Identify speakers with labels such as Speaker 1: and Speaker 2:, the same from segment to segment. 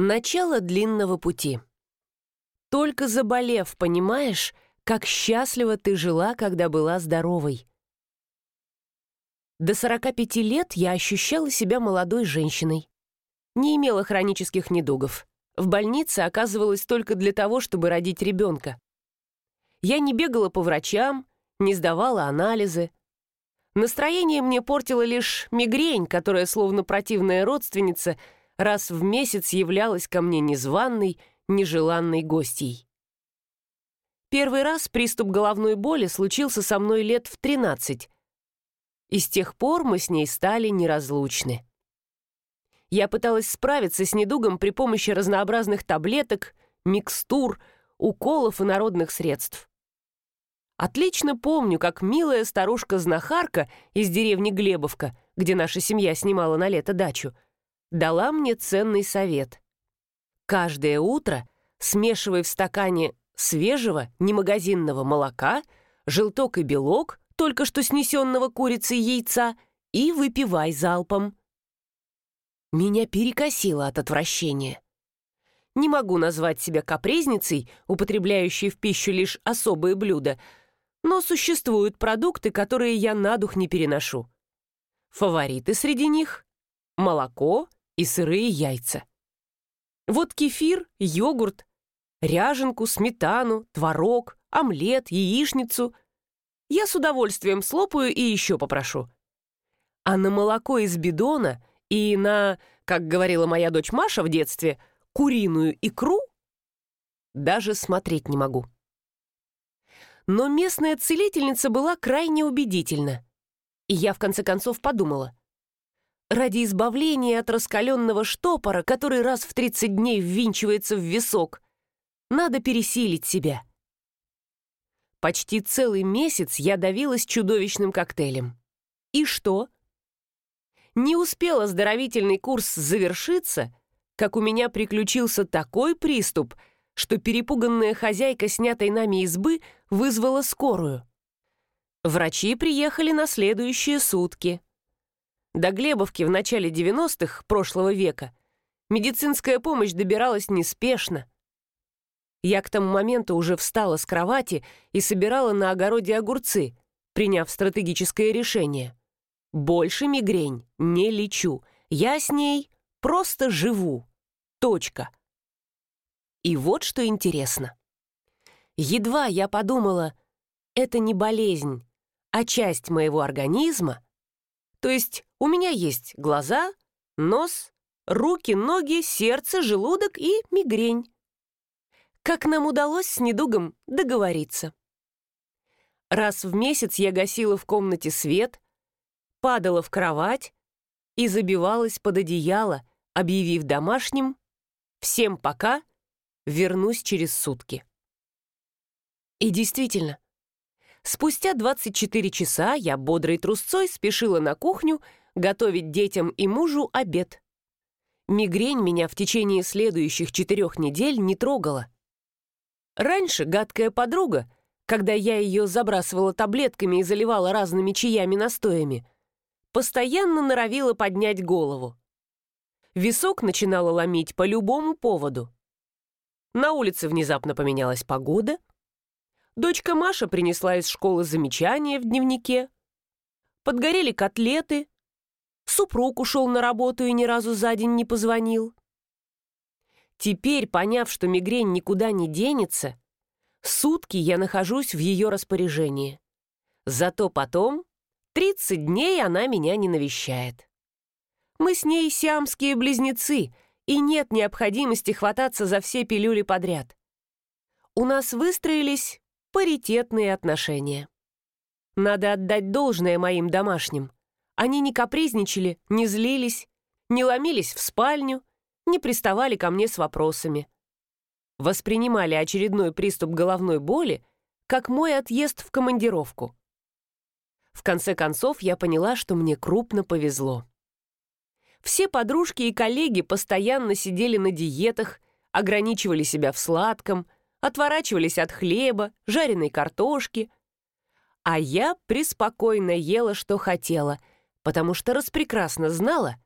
Speaker 1: Начало длинного пути. Только заболев, понимаешь, как счастливо ты жила, когда была здоровой. До 45 лет я ощущала себя молодой женщиной. Не имела хронических недугов. В больнице оказывалась только для того, чтобы родить ребенка. Я не бегала по врачам, не сдавала анализы. Настроение мне портила лишь мигрень, которая, словно противная родственница, раз в месяц являлась ко мне незваной, нежеланной гостьей. Первый раз приступ головной боли случился со мной лет в 13, и с тех пор мы с ней стали неразлучны. Я пыталась справиться с недугом при помощи разнообразных таблеток, микстур, уколов и народных средств. Отлично помню, как милая старушка-знахарка из деревни Глебовка, где наша семья снимала на лето дачу, дала мне ценный совет. Каждое утро смешивай в стакане свежего, немагазинного молока, желток и белок, только что снесенного курицей яйца, и выпивай залпом. Меня перекосило от отвращения. Не могу назвать себя капризницей, употребляющей в пищу лишь особые блюда, но существуют продукты, которые я на дух не переношу. Фавориты среди них — молоко и сырые яйца. Вот кефир, йогурт, ряженку, сметану, творог, омлет, яичницу — я с удовольствием слопаю и еще попрошу. А на молоко из бидона и на, как говорила моя дочь Маша в детстве, куриную икру даже смотреть не могу. Но местная целительница была крайне убедительна. И я в конце концов подумала. Ради избавления от раскаленного штопора, который раз в 30 дней ввинчивается в висок, надо пересилить себя. Почти целый месяц я давилась чудовищным коктейлем. И что? Не успел оздоровительный курс завершиться, как у меня приключился такой приступ, что перепуганная хозяйка снятой нами избы вызвала скорую. Врачи приехали на следующие сутки. До Глебовки в начале 90-х прошлого века медицинская помощь добиралась неспешно, я к тому моменту уже встала с кровати и собирала на огороде огурцы, приняв стратегическое решение. Больше мигрень не лечу. Я с ней просто живу. Точка. И вот что интересно. Едва я подумала, это не болезнь, а часть моего организма. То есть у меня есть глаза, нос, руки, ноги, сердце, желудок и мигрень как нам удалось с недугом договориться. Раз в месяц я гасила в комнате свет, падала в кровать и забивалась под одеяло, объявив домашним «Всем пока, вернусь через сутки». И действительно, спустя 24 часа я бодрой трусцой спешила на кухню готовить детям и мужу обед. Мигрень меня в течение следующих четырех недель не трогала — Раньше гадкая подруга, когда я ее забрасывала таблетками и заливала разными чаями-настоями, постоянно норовила поднять голову. Висок начинала ломить по любому поводу. На улице внезапно поменялась погода. Дочка Маша принесла из школы замечания в дневнике. Подгорели котлеты. Супруг ушел на работу и ни разу за день не позвонил. Теперь, поняв, что мигрень никуда не денется, сутки я нахожусь в ее распоряжении. Зато потом 30 дней она меня не навещает. Мы с ней сиамские близнецы, и нет необходимости хвататься за все пилюли подряд. У нас выстроились паритетные отношения. Надо отдать должное моим домашним. Они не капризничали, не злились, не ломились в спальню, не приставали ко мне с вопросами. Воспринимали очередной приступ головной боли как мой отъезд в командировку. В конце концов, я поняла, что мне крупно повезло. Все подружки и коллеги постоянно сидели на диетах, ограничивали себя в сладком, отворачивались от хлеба, жареной картошки. А я преспокойно ела, что хотела, потому что распрекрасно знала,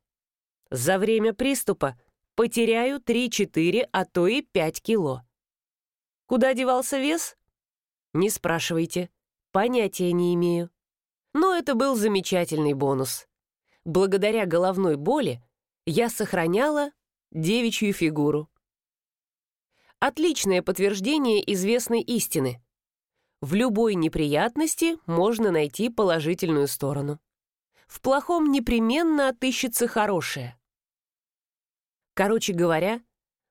Speaker 1: за время приступа потеряю 3-4, а то и 5 кило. Куда девался вес? Не спрашивайте. Понятия не имею. Но это был замечательный бонус. Благодаря головной боли я сохраняла девичью фигуру. Отличное подтверждение известной истины. В любой неприятности можно найти положительную сторону. В плохом непременно отыщется хорошее. Короче говоря,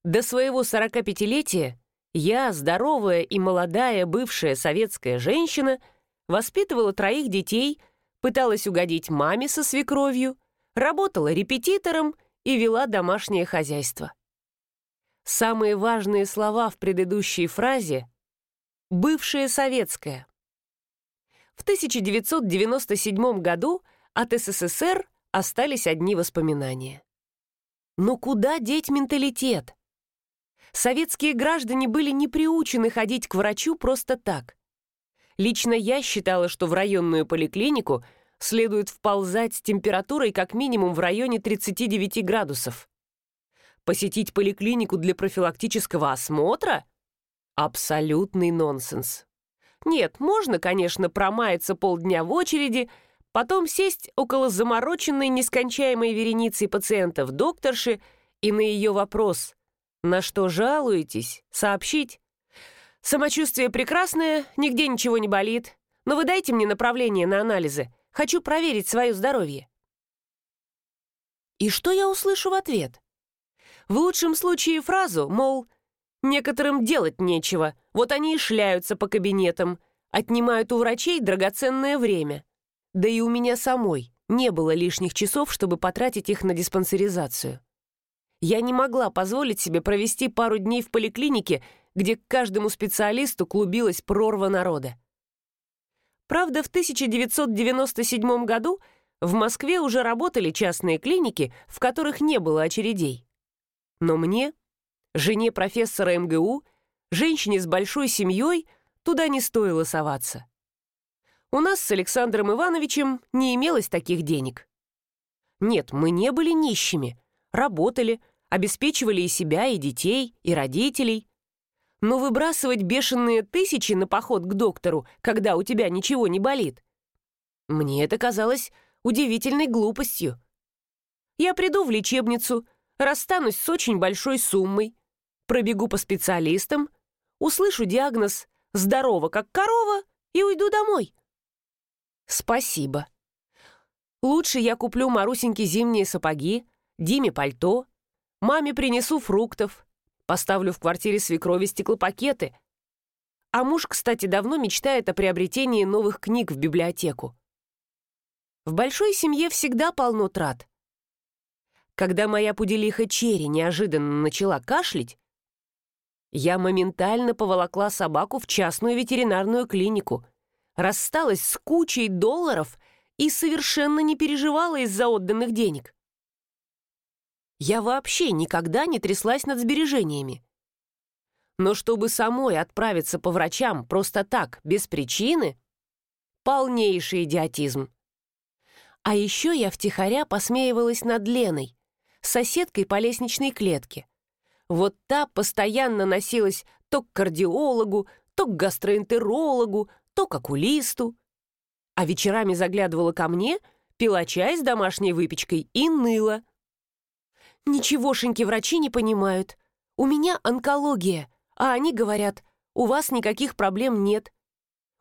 Speaker 1: до своего 45-летия я, здоровая и молодая бывшая советская женщина, воспитывала троих детей, пыталась угодить маме со свекровью, работала репетитором и вела домашнее хозяйство. Самые важные слова в предыдущей фразе — «бывшая советская». В 1997 году от СССР остались одни воспоминания. Но куда деть менталитет? Советские граждане были не приучены ходить к врачу просто так. Лично я считала, что в районную поликлинику следует вползать с температурой как минимум в районе 39 градусов. Посетить поликлинику для профилактического осмотра? Абсолютный нонсенс. Нет, можно, конечно, промаяться полдня в очереди, потом сесть около замороченной нескончаемой вереницей пациентов докторши и на ее вопрос «На что жалуетесь?» сообщить «Самочувствие прекрасное, нигде ничего не болит, но вы дайте мне направление на анализы, хочу проверить свое здоровье». И что я услышу в ответ? В лучшем случае фразу, мол, некоторым делать нечего, вот они и шляются по кабинетам, отнимают у врачей драгоценное время – да и у меня самой не было лишних часов, чтобы потратить их на диспансеризацию. Я не могла позволить себе провести пару дней в поликлинике, где к каждому специалисту клубилась прорва народа. Правда, в 1997 году в Москве уже работали частные клиники, в которых не было очередей. Но мне, жене профессора МГУ, женщине с большой семьей, туда не стоило соваться. У нас с Александром Ивановичем не имелось таких денег. Нет, мы не были нищими, работали, обеспечивали и себя, и детей, и родителей. Но выбрасывать бешеные тысячи на поход к доктору, когда у тебя ничего не болит, мне это казалось удивительной глупостью. Я приду в лечебницу, расстанусь с очень большой суммой, пробегу по специалистам, услышу диагноз «здорово, как корова» и уйду домой. «Спасибо. Лучше я куплю Марусеньке зимние сапоги, Диме пальто, маме принесу фруктов, поставлю в квартире свекрови стеклопакеты. А муж, кстати, давно мечтает о приобретении новых книг в библиотеку. В большой семье всегда полно трат. Когда моя пуделиха Черри неожиданно начала кашлять, я моментально поволокла собаку в частную ветеринарную клинику — рассталась с кучей долларов и совершенно не переживала из-за отданных денег. Я вообще никогда не тряслась над сбережениями. Но чтобы самой отправиться по врачам просто так, без причины, полнейший идиотизм. А еще я втихаря посмеивалась над Леной, соседкой по лестничной клетке. Вот та постоянно носилась то к кардиологу, то к гастроэнтерологу, то к окулисту. А вечерами заглядывала ко мне, пила чай с домашней выпечкой и ныла. «Ничегошеньки врачи не понимают. У меня онкология, а они говорят, у вас никаких проблем нет.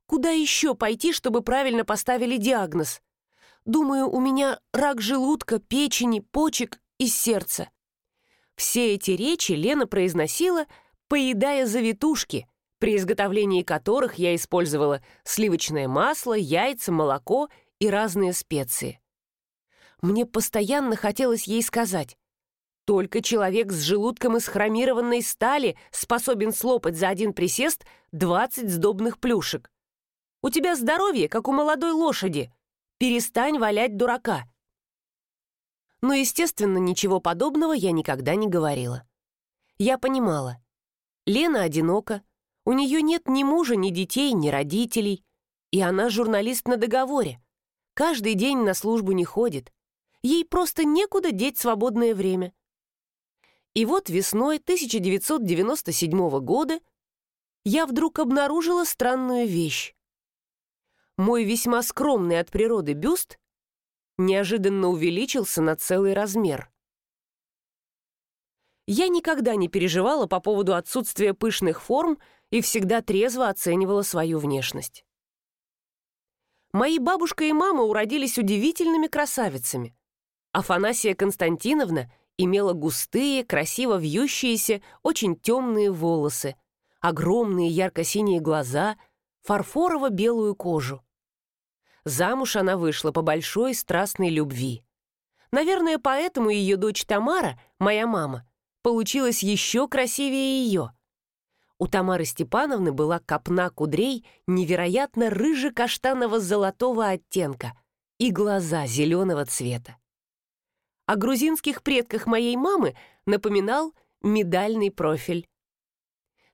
Speaker 1: Куда еще пойти, чтобы правильно поставили диагноз? Думаю, у меня рак желудка, печени, почек и сердца». Все эти речи Лена произносила, поедая завитушки, при изготовлении которых я использовала сливочное масло, яйца, молоко и разные специи. Мне постоянно хотелось ей сказать, только человек с желудком из хромированной стали способен слопать за один присест 20 сдобных плюшек. У тебя здоровье, как у молодой лошади. Перестань валять дурака. Но, естественно, ничего подобного я никогда не говорила. Я понимала. Лена одинока, у нее нет ни мужа, ни детей, ни родителей. И она журналист на договоре. Каждый день на службу не ходит. Ей просто некуда деть свободное время. И вот весной 1997 года я вдруг обнаружила странную вещь. Мой весьма скромный от природы бюст неожиданно увеличился на целый размер. Я никогда не переживала по поводу отсутствия пышных форм и всегда трезво оценивала свою внешность. Мои бабушка и мама уродились удивительными красавицами. Афанасия Константиновна имела густые, красиво вьющиеся, очень темные волосы, огромные ярко-синие глаза, фарфорово-белую кожу. Замуж она вышла по большой страстной любви. Наверное, поэтому ее дочь Тамара, моя мама, получилась еще красивее ее. У Тамары Степановны была копна кудрей невероятно рыже-каштаново-золотого оттенка и глаза зеленого цвета. О грузинских предках моей мамы напоминал медальный профиль.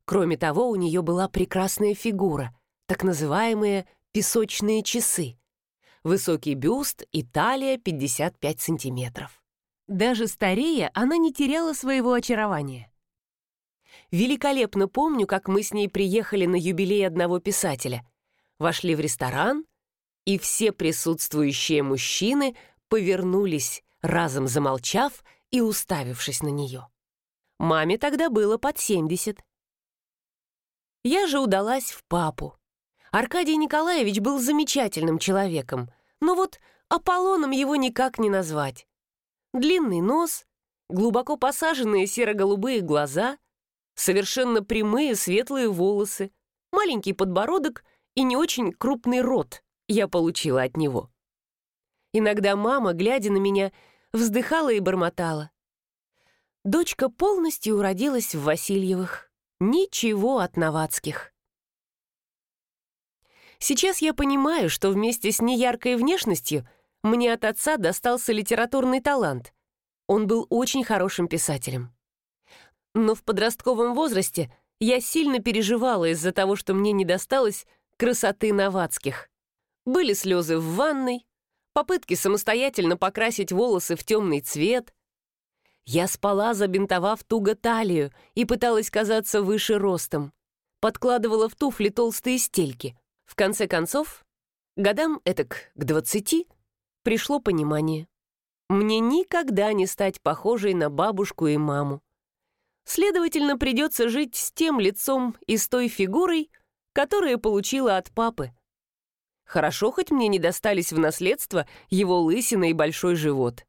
Speaker 1: Кроме того, у нее была прекрасная фигура, так называемые песочные часы. Высокий бюст и талия 55 сантиметров. Даже старея, она не теряла своего очарования. Великолепно помню, как мы с ней приехали на юбилей одного писателя. Вошли в ресторан, и все присутствующие мужчины повернулись, разом замолчав и уставившись на нее. Маме тогда было под 70. Я же удалась в папу. Аркадий Николаевич был замечательным человеком, но вот Аполлоном его никак не назвать. Длинный нос, глубоко посаженные серо-голубые глаза, совершенно прямые светлые волосы, маленький подбородок и не очень крупный рот я получила от него. Иногда мама, глядя на меня, вздыхала и бормотала. Дочка полностью уродилась в Васильевых. Ничего от Новацких. Сейчас я понимаю, что вместе с неяркой внешностью мне от отца достался литературный талант. Он был очень хорошим писателем. Но в подростковом возрасте я сильно переживала из-за того, что мне не досталось красоты Новацких. Были слезы в ванной, попытки самостоятельно покрасить волосы в темный цвет. Я спала, забинтовав туго талию, и пыталась казаться выше ростом. Подкладывала в туфли толстые стельки — в конце концов, годам этак к двадцати пришло понимание. Мне никогда не стать похожей на бабушку и маму. Следовательно, придется жить с тем лицом и с той фигурой, которые получила от папы. Хорошо, хоть мне не достались в наследство его лысина и большой живот.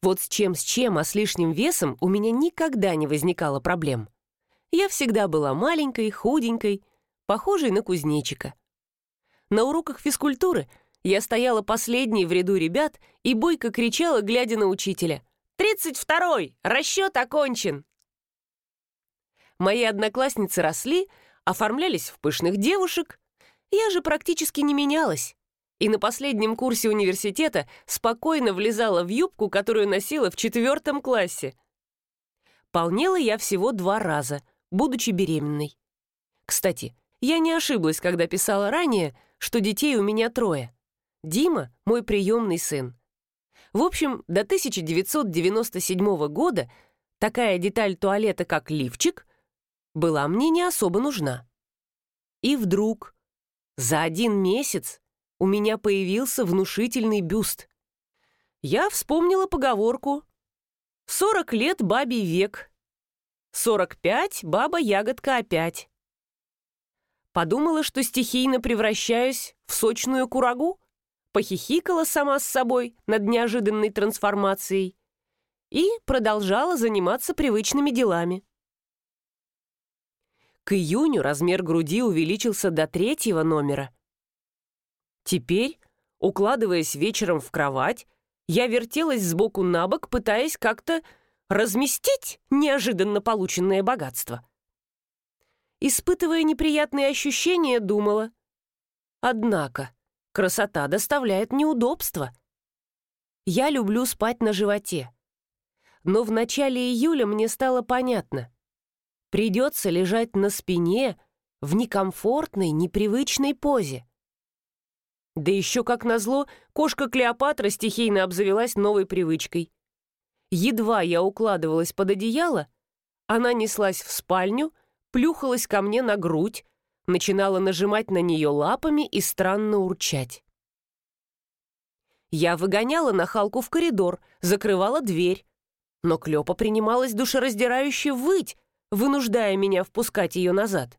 Speaker 1: Вот с чем с чем, а с лишним весом у меня никогда не возникало проблем. Я всегда была маленькой, худенькой, похожий на кузнечика. На уроках физкультуры я стояла последней в ряду ребят и бойко кричала, глядя на учителя. «Тридцать второй! Расчет окончен!» Мои одноклассницы росли, оформлялись в пышных девушек. Я же практически не менялась. И на последнем курсе университета спокойно влезала в юбку, которую носила в четвертом классе. Полнела я всего два раза, будучи беременной. Кстати, я не ошиблась, когда писала ранее, что детей у меня трое. Дима — мой приемный сын. В общем, до 1997 года такая деталь туалета, как лифчик, была мне не особо нужна. И вдруг, за один месяц, у меня появился внушительный бюст. Я вспомнила поговорку «Сорок лет бабий век», «Сорок пять баба-ягодка опять». Подумала, что стихийно превращаюсь в сочную курагу, похихикала сама с собой над неожиданной трансформацией и продолжала заниматься привычными делами. К июню размер груди увеличился до третьего номера. Теперь, укладываясь вечером в кровать, я вертелась сбоку на бок, пытаясь как-то разместить неожиданно полученное богатство испытывая неприятные ощущения, думала. Однако красота доставляет неудобства. Я люблю спать на животе. Но в начале июля мне стало понятно. Придется лежать на спине в некомфортной, непривычной позе. Да еще, как назло, кошка Клеопатра стихийно обзавелась новой привычкой. Едва я укладывалась под одеяло, она неслась в спальню, плюхалась ко мне на грудь, начинала нажимать на нее лапами и странно урчать. Я выгоняла нахалку в коридор, закрывала дверь, но Клёпа принималась душераздирающе выть, вынуждая меня впускать ее назад.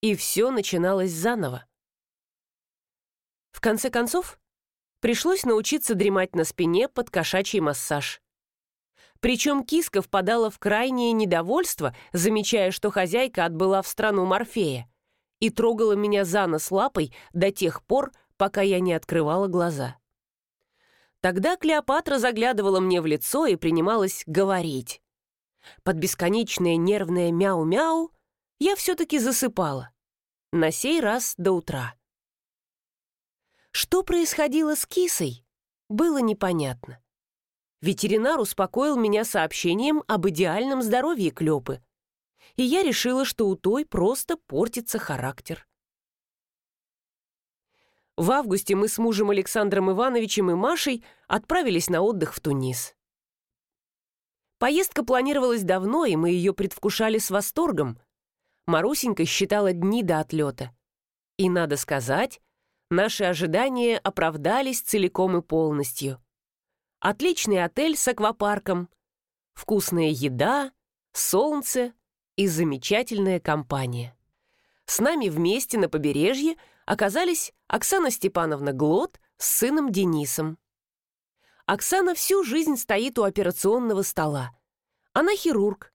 Speaker 1: И все начиналось заново. В конце концов, пришлось научиться дремать на спине под кошачий массаж. Причем киска впадала в крайнее недовольство, замечая, что хозяйка отбыла в страну Морфея, и трогала меня за нос лапой до тех пор, пока я не открывала глаза. Тогда Клеопатра заглядывала мне в лицо и принималась говорить. Под бесконечное нервное мяу-мяу я все-таки засыпала. На сей раз до утра. Что происходило с кисой, было непонятно. Ветеринар успокоил меня сообщением об идеальном здоровье Клёпы. И я решила, что у той просто портится характер. В августе мы с мужем Александром Ивановичем и Машей отправились на отдых в Тунис. Поездка планировалась давно, и мы ее предвкушали с восторгом. Марусенька считала дни до отлета. И, надо сказать, наши ожидания оправдались целиком и полностью. Отличный отель с аквапарком, вкусная еда, солнце и замечательная компания. С нами вместе на побережье оказались Оксана Степановна Глот с сыном Денисом. Оксана всю жизнь стоит у операционного стола. Она хирург,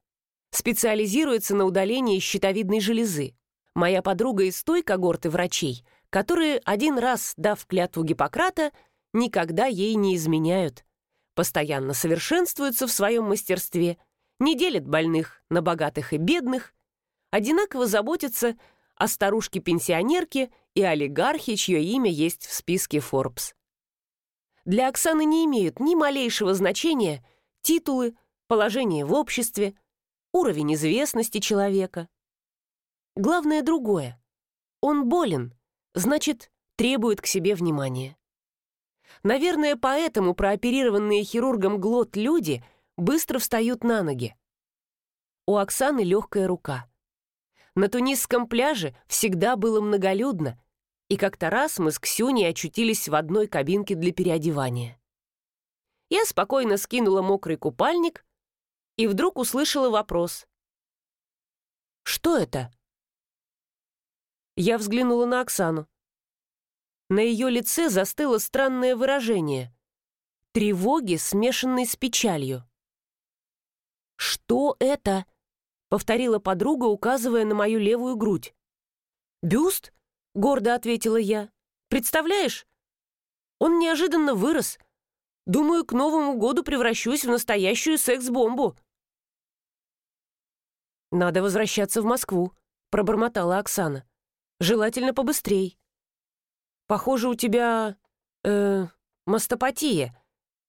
Speaker 1: специализируется на удалении щитовидной железы. Моя подруга из той когорты врачей, которые один раз, дав клятву Гиппократа, никогда ей не изменяют. Постоянно совершенствуются в своем мастерстве, не делят больных на богатых и бедных, одинаково заботятся о старушке-пенсионерке и олигархе, чье имя есть в списке Forbes. Для Оксаны не имеют ни малейшего значения титулы, положение в обществе, уровень известности человека. Главное другое. Он болен, значит, требует к себе внимания. Наверное, поэтому прооперированные хирургом глот люди быстро встают на ноги. У Оксаны легкая рука. На тунисском пляже всегда было многолюдно, и как-то раз мы с Ксюней очутились в одной кабинке для переодевания. Я спокойно скинула мокрый купальник и вдруг услышала вопрос. «Что это?» Я взглянула на Оксану. На ее лице застыло странное выражение — тревоги, смешанной с печалью. «Что это?» — повторила подруга, указывая на мою левую грудь. «Бюст?» гордо ответила я. «Представляешь? Он неожиданно вырос. Думаю, к Новому году превращусь в настоящую секс-бомбу». «Надо возвращаться в Москву», — пробормотала Оксана. «Желательно побыстрей. Похоже, у тебя... э мастопатия.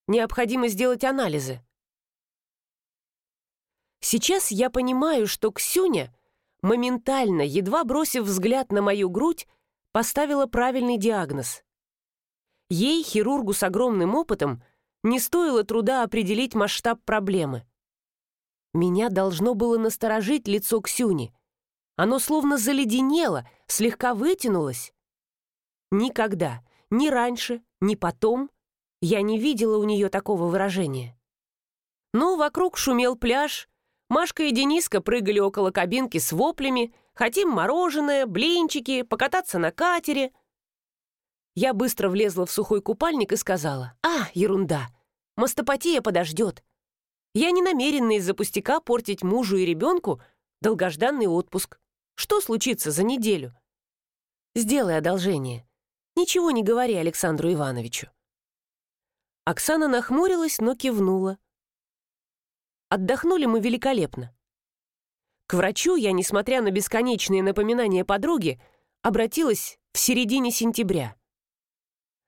Speaker 1: Необходимо сделать анализы». Сейчас я понимаю, что Ксюня, моментально, едва бросив взгляд на мою грудь, поставила правильный диагноз. Ей, хирургу с огромным опытом, не стоило труда определить масштаб проблемы. Меня должно было насторожить лицо Ксюни. Оно словно заледенело, слегка вытянулось. Никогда, ни раньше, ни потом я не видела у нее такого выражения. Но вокруг шумел пляж, Машка и Дениска прыгали около кабинки с воплями — Хотим мороженое, блинчики, покататься на катере». Я быстро влезла в сухой купальник и сказала, «А, ерунда, мастопатия подождет. Я не намерена из-за пустяка портить мужу и ребенку долгожданный отпуск. Что случится за неделю? Сделай одолжение. Ничего не говори Александру Ивановичу». Оксана нахмурилась, но кивнула. Отдохнули мы великолепно. К врачу я, несмотря на бесконечные напоминания подруги, обратилась в середине сентября.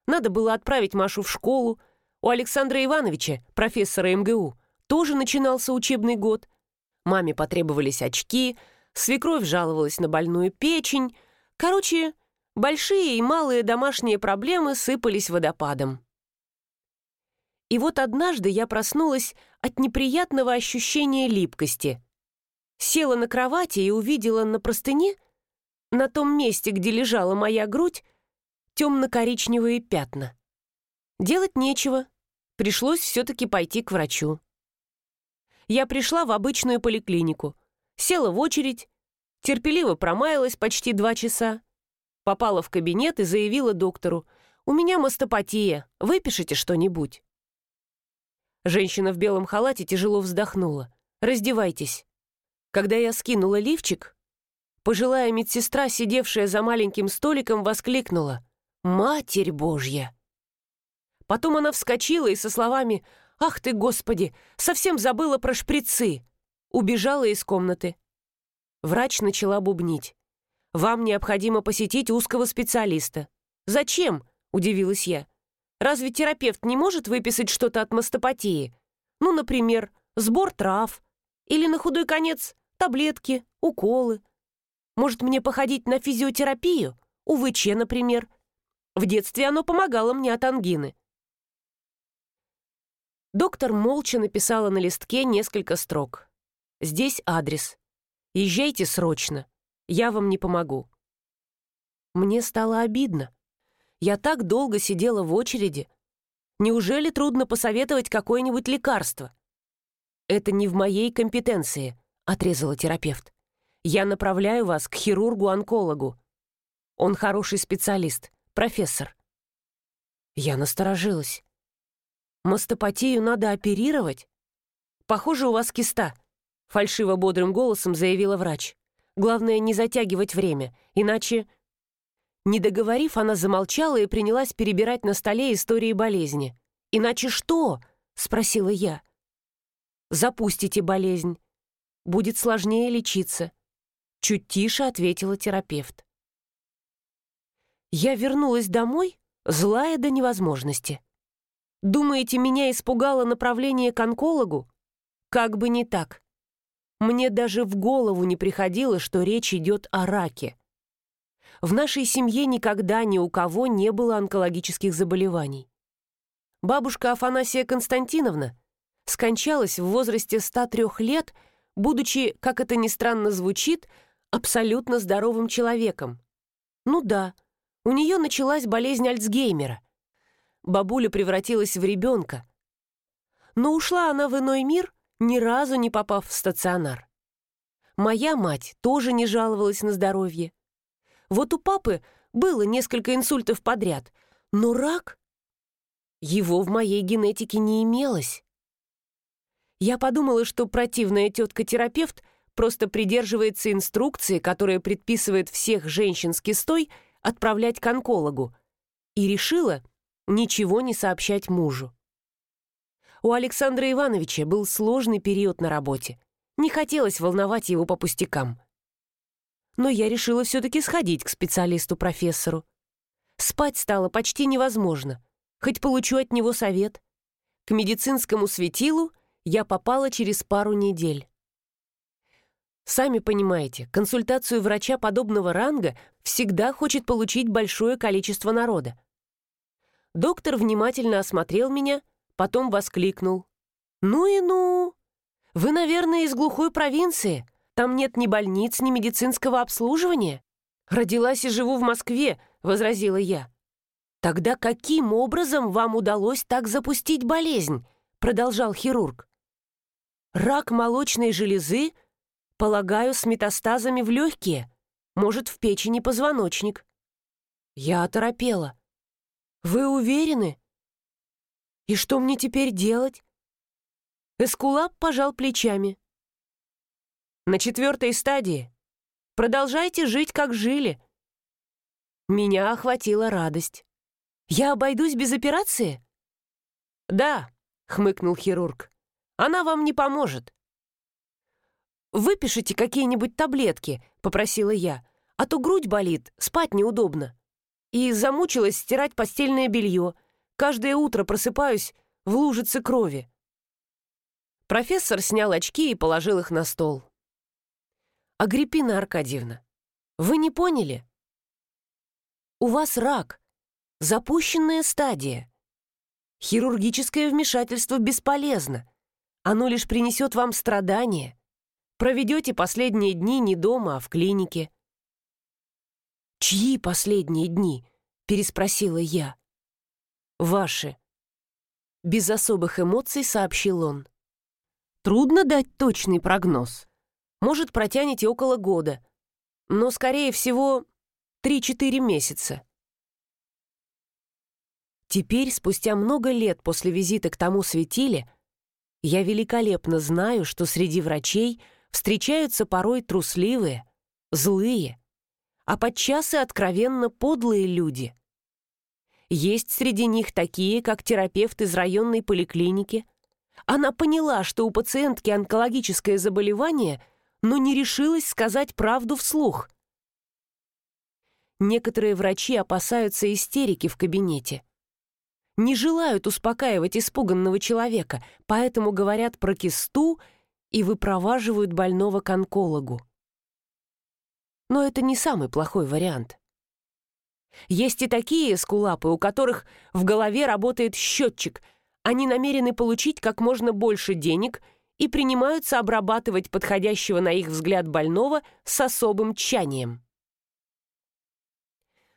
Speaker 1: Надо было отправить Машу в школу. У Александра Ивановича, профессора МГУ, тоже начинался учебный год. Маме потребовались очки, свекровь жаловалась на больную печень. Короче, большие и малые домашние проблемы сыпались водопадом. И вот однажды я проснулась от неприятного ощущения липкости. Села на кровати и увидела на простыне, на том месте, где лежала моя грудь, темно-коричневые пятна. Делать нечего, пришлось все-таки пойти к врачу. Я пришла в обычную поликлинику, села в очередь, терпеливо промаялась почти два часа, попала в кабинет и заявила доктору, «У меня мастопатия, выпишите что-нибудь». Женщина в белом халате тяжело вздохнула. «Раздевайтесь». Когда я скинула лифчик, пожилая медсестра, сидевшая за маленьким столиком, воскликнула. «Матерь Божья!» Потом она вскочила и со словами «Ах ты, Господи! Совсем забыла про шприцы!» убежала из комнаты. Врач начала бубнить. «Вам необходимо посетить узкого специалиста». «Зачем?» – удивилась я. Разве терапевт не может выписать что-то от мастопатии? Ну, например, сбор трав. Или, на худой конец, таблетки, уколы. Может, мне походить на физиотерапию? УВЧ, например. В детстве оно помогало мне от ангины. Доктор молча написала на листке несколько строк. «Здесь адрес. Езжайте срочно. Я вам не помогу». Мне стало обидно. Я так долго сидела в очереди. Неужели трудно посоветовать какое-нибудь лекарство? Это не в моей компетенции, отрезала терапевт. Я направляю вас к хирургу-онкологу. Он хороший специалист, профессор. Я насторожилась. Мастопатию надо оперировать? Похоже, у вас киста, фальшиво бодрым голосом заявила врач. Главное не затягивать время, иначе не договорив, она замолчала и принялась перебирать на столе истории болезни. «Иначе что?» — спросила я. «Запустите болезнь. Будет сложнее лечиться», — чуть тише ответила терапевт. Я вернулась домой, злая до невозможности. Думаете, меня испугало направление к онкологу? Как бы не так. Мне даже в голову не приходило, что речь идет о раке. В нашей семье никогда ни у кого не было онкологических заболеваний. Бабушка Афанасия Константиновна скончалась в возрасте 103 лет, будучи, как это ни странно звучит, абсолютно здоровым человеком. Ну да, у нее началась болезнь Альцгеймера. Бабуля превратилась в ребенка. Но ушла она в иной мир, ни разу не попав в стационар. Моя мать тоже не жаловалась на здоровье. Вот у папы было несколько инсультов подряд, но рак... Его в моей генетике не имелось. Я подумала, что противная тетка-терапевт просто придерживается инструкции, которая предписывает всех женщин с кистой отправлять к онкологу, и решила ничего не сообщать мужу. У Александра Ивановича был сложный период на работе. Не хотелось волновать его по пустякам но я решила все-таки сходить к специалисту-профессору. Спать стало почти невозможно, хоть получу от него совет. К медицинскому светилу я попала через пару недель. Сами понимаете, консультацию врача подобного ранга всегда хочет получить большое количество народа. Доктор внимательно осмотрел меня, потом воскликнул. «Ну и ну! Вы, наверное, из глухой провинции. Там нет ни больниц, ни медицинского обслуживания. Родилась и живу в Москве, возразила я. Тогда каким образом вам удалось так запустить болезнь? продолжал хирург. Рак молочной железы, полагаю, с метастазами в легкие, может, в печени позвоночник. Я оторопела. Вы уверены? И что мне теперь делать? Эскулап пожал плечами. На четвертой стадии. Продолжайте жить, как жили. Меня охватила радость. Я обойдусь без операции? Да, хмыкнул хирург. Она вам не поможет. «Выпишите какие-нибудь таблетки», — попросила я, «а то грудь болит, спать неудобно». И замучилась стирать постельное белье. Каждое утро просыпаюсь в лужице крови. Профессор снял очки и положил их на стол. «Агриппина Аркадьевна, вы не поняли? У вас рак, запущенная стадия. Хирургическое вмешательство бесполезно. Оно лишь принесет вам страдания. Проведете последние дни не дома, а в клинике. «Чьи последние дни?» — переспросила я. «Ваши». Без особых эмоций сообщил он. «Трудно дать точный прогноз. Может, протянете около года, но, скорее всего, 3-4 месяца. Теперь, спустя много лет после визита к тому светиле, я великолепно знаю, что среди врачей встречаются порой трусливые, злые, а подчас и откровенно подлые люди. Есть среди них такие, как терапевт из районной поликлиники. Она поняла, что у пациентки онкологическое заболевание, но не решилась сказать правду вслух. Некоторые врачи опасаются истерики в кабинете – не желают успокаивать испуганного человека, поэтому говорят про кисту и выпроваживают больного к онкологу. Но это не самый плохой вариант. Есть и такие скулапы, у которых в голове работает счетчик. Они намерены получить как можно больше денег и принимаются обрабатывать подходящего на их взгляд больного с особым тщанием.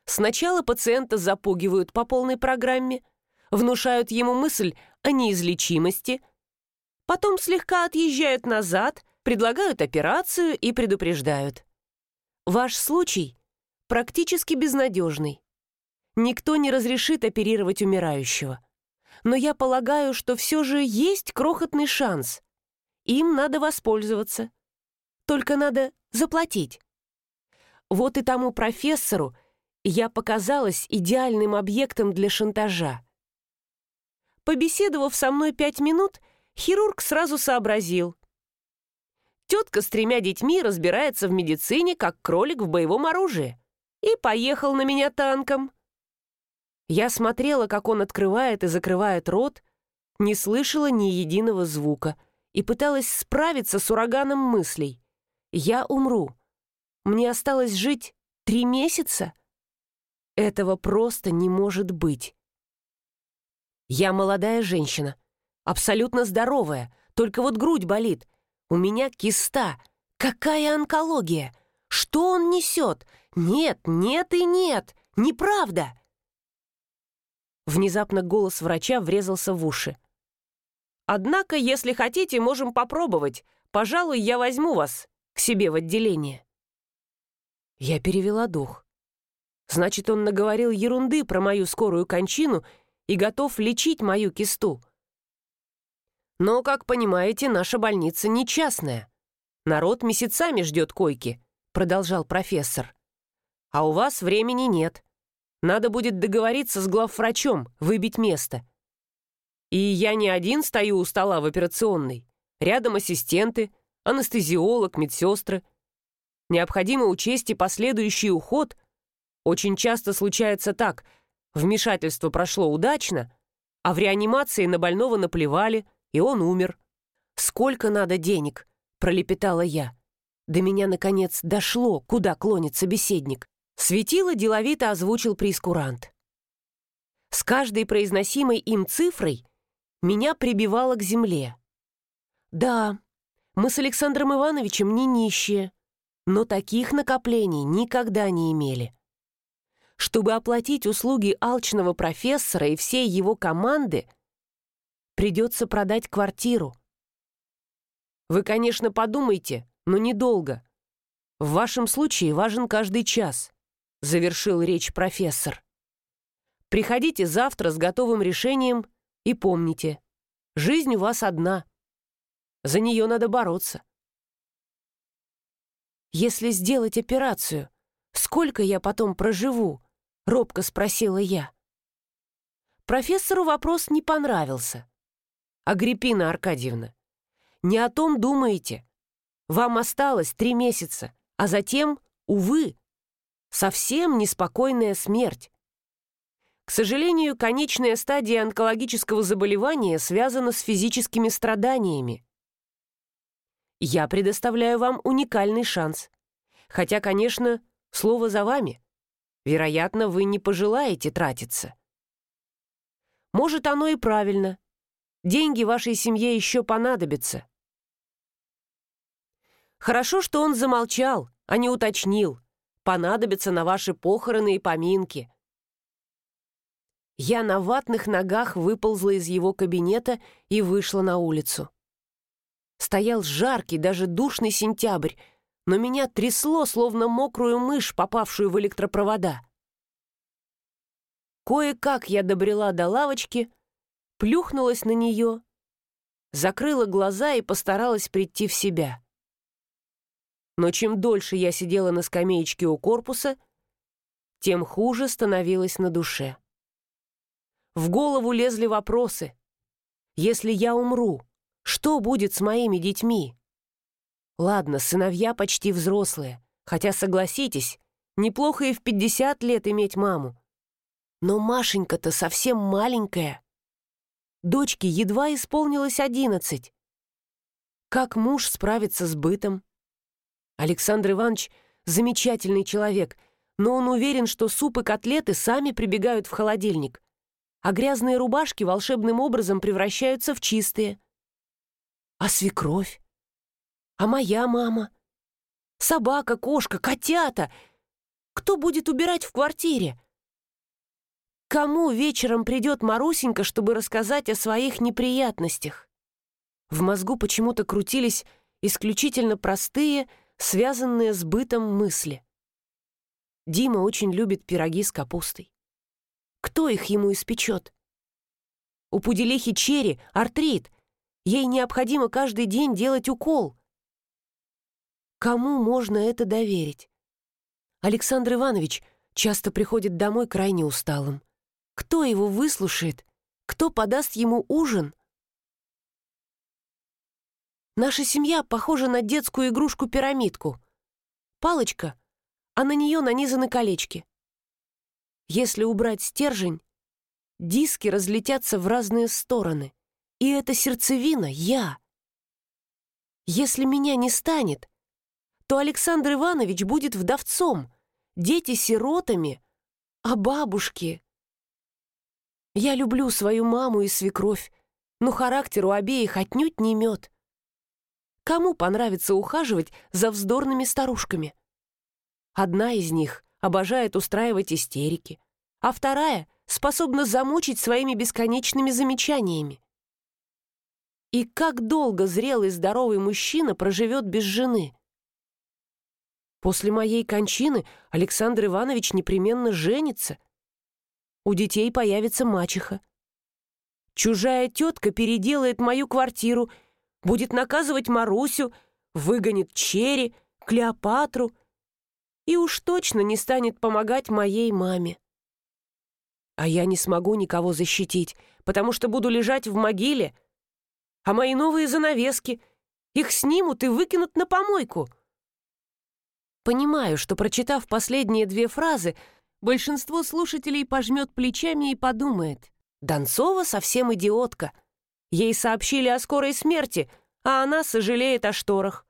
Speaker 1: Сначала пациента запугивают по полной программе – внушают ему мысль о неизлечимости, потом слегка отъезжают назад, предлагают операцию и предупреждают. Ваш случай практически безнадежный. Никто не разрешит оперировать умирающего. Но я полагаю, что все же есть крохотный шанс. Им надо воспользоваться. Только надо заплатить. Вот и тому профессору я показалась идеальным объектом для шантажа. Побеседовав со мной пять минут, хирург сразу сообразил. Тетка с тремя детьми разбирается в медицине, как кролик в боевом оружии. И поехал на меня танком. Я смотрела, как он открывает и закрывает рот, не слышала ни единого звука и пыталась справиться с ураганом мыслей. Я умру. Мне осталось жить три месяца? Этого просто не может быть. Я молодая женщина, абсолютно здоровая, только вот грудь болит. У меня киста. Какая онкология? Что он несет? Нет, нет и нет. Неправда. Внезапно голос врача врезался в уши. «Однако, если хотите, можем попробовать. Пожалуй, я возьму вас к себе в отделение». Я перевела дух. Значит, он наговорил ерунды про мою скорую кончину и готов лечить мою кисту. Но, как понимаете, наша больница не частная. Народ месяцами ждет койки, продолжал профессор. А у вас времени нет. Надо будет договориться с главврачом, выбить место. И я не один стою у стола в операционной. Рядом ассистенты, анестезиолог, медсестры. Необходимо учесть и последующий уход. Очень часто случается так — Вмешательство прошло удачно, а в реанимации на больного наплевали, и он умер. «Сколько надо денег?» — пролепетала я. До меня, наконец, дошло, куда клонит собеседник. Светило деловито озвучил прескурант. С каждой произносимой им цифрой меня прибивало к земле. Да, мы с Александром Ивановичем не нищие, но таких накоплений никогда не имели. Чтобы оплатить услуги алчного профессора и всей его команды, придется продать квартиру. Вы, конечно, подумайте, но недолго. В вашем случае важен каждый час, завершил речь профессор. Приходите завтра с готовым решением и помните, жизнь у вас одна. За нее надо бороться. Если сделать операцию, сколько я потом проживу?» — робко спросила я. Профессору вопрос не понравился. «Агриппина Аркадьевна, не о том думаете. Вам осталось три месяца, а затем, увы, совсем неспокойная смерть. К сожалению, конечная стадия онкологического заболевания связана с физическими страданиями. Я предоставляю вам уникальный шанс. Хотя, конечно, слово за вами. Вероятно, вы не пожелаете тратиться. Может, оно и правильно. Деньги вашей семье еще понадобятся. Хорошо, что он замолчал, а не уточнил. Понадобятся на ваши похороны и поминки. Я на ватных ногах выползла из его кабинета и вышла на улицу. Стоял жаркий, даже душный сентябрь, но меня трясло, словно мокрую мышь, попавшую в электропровода. Кое-как я добрела до лавочки, плюхнулась на нее, закрыла глаза и постаралась прийти в себя. Но чем дольше я сидела на скамеечке у корпуса, тем хуже становилось на душе. В голову лезли вопросы. Если я умру, что будет с моими детьми? Ладно, сыновья почти взрослые, хотя, согласитесь, неплохо и в 50 лет иметь маму. Но Машенька-то совсем маленькая. Дочке едва исполнилось одиннадцать. Как муж справится с бытом? Александр Иванович замечательный человек, но он уверен, что суп и котлеты сами прибегают в холодильник, а грязные рубашки волшебным образом превращаются в чистые. А свекровь? А моя мама? Собака, кошка, котята? Кто будет убирать в квартире? Кому вечером придет Марусенька, чтобы рассказать о своих неприятностях? В мозгу почему-то крутились исключительно простые, связанные с бытом мысли. Дима очень любит пироги с капустой. Кто их ему испечет? У Пуделихи Черри артрит. Ей необходимо каждый день делать укол. Кому можно это доверить? Александр Иванович часто приходит домой крайне усталым. Кто его выслушает? Кто подаст ему ужин? Наша семья похожа на детскую игрушку-пирамидку. Палочка, а на нее нанизаны колечки. Если убрать стержень, диски разлетятся в разные стороны. И эта сердцевина — я. Если меня не станет, то Александр Иванович будет вдовцом, дети — сиротами, а бабушки... Я люблю свою маму и свекровь, но характер у обеих отнюдь не мед. Кому понравится ухаживать за вздорными старушками? Одна из них обожает устраивать истерики, а вторая способна замучить своими бесконечными замечаниями. И как долго зрелый здоровый мужчина проживет без жены? После моей кончины Александр Иванович непременно женится. У детей появится мачеха. Чужая тетка переделает мою квартиру, будет наказывать Марусю, выгонит Черри, Клеопатру и уж точно не станет помогать моей маме. А я не смогу никого защитить, потому что буду лежать в могиле, а мои новые занавески, их снимут и выкинут на помойку. Понимаю, что, прочитав последние две фразы, большинство слушателей пожмет плечами и подумает, Донцова совсем идиотка. Ей сообщили о скорой смерти, а она сожалеет о шторах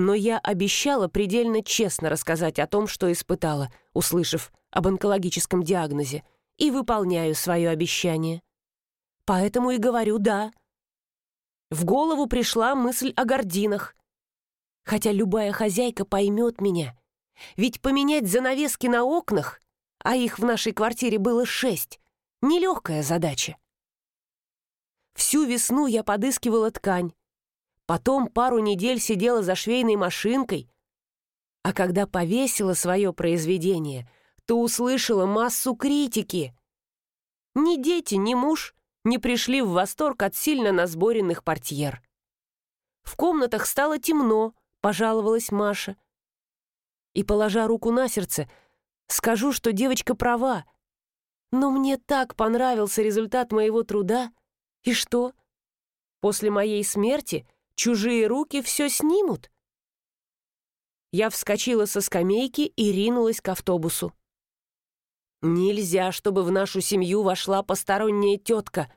Speaker 1: но я обещала предельно честно рассказать о том, что испытала, услышав об онкологическом диагнозе, и выполняю свое обещание. Поэтому и говорю «да». В голову пришла мысль о гординах. Хотя любая хозяйка поймет меня. Ведь поменять занавески на окнах, а их в нашей квартире было шесть, нелегкая задача. Всю весну я подыскивала ткань, Потом пару недель сидела за швейной машинкой, а когда повесила свое произведение, то услышала массу критики. Ни дети, ни муж не пришли в восторг от сильно насборенных портьер. В комнатах стало темно, пожаловалась Маша. И, положа руку на сердце, скажу, что девочка права. Но мне так понравился результат моего труда. И что? После моей смерти — Чужие руки все снимут. Я вскочила со скамейки и ринулась к автобусу. Нельзя, чтобы в нашу семью вошла посторонняя тетка,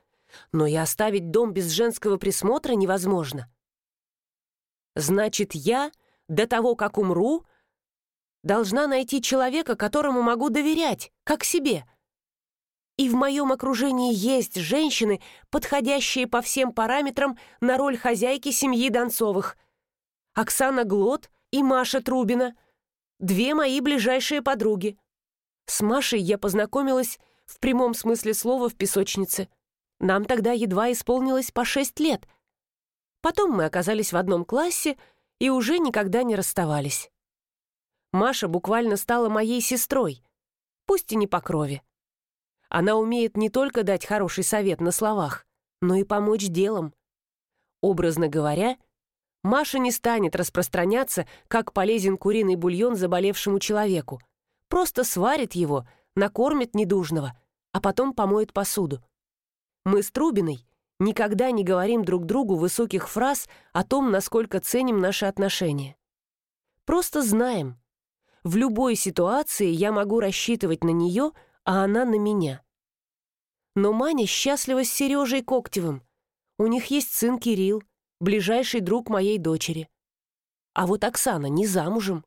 Speaker 1: но и оставить дом без женского присмотра невозможно. Значит, я, до того, как умру, должна найти человека, которому могу доверять, как себе. И в моем окружении есть женщины, подходящие по всем параметрам на роль хозяйки семьи Донцовых. Оксана Глот и Маша Трубина. Две мои ближайшие подруги. С Машей я познакомилась в прямом смысле слова в песочнице. Нам тогда едва исполнилось по шесть лет. Потом мы оказались в одном классе и уже никогда не расставались. Маша буквально стала моей сестрой, пусть и не по крови. Она умеет не только дать хороший совет на словах, но и помочь делом. Образно говоря, Маша не станет распространяться, как полезен куриный бульон заболевшему человеку. Просто сварит его, накормит недужного, а потом помоет посуду. Мы с Трубиной никогда не говорим друг другу высоких фраз о том, насколько ценим наши отношения. Просто знаем. В любой ситуации я могу рассчитывать на нее, а она на меня. Но Маня счастлива с Сережей Коктевым. У них есть сын Кирилл, ближайший друг моей дочери. А вот Оксана не замужем.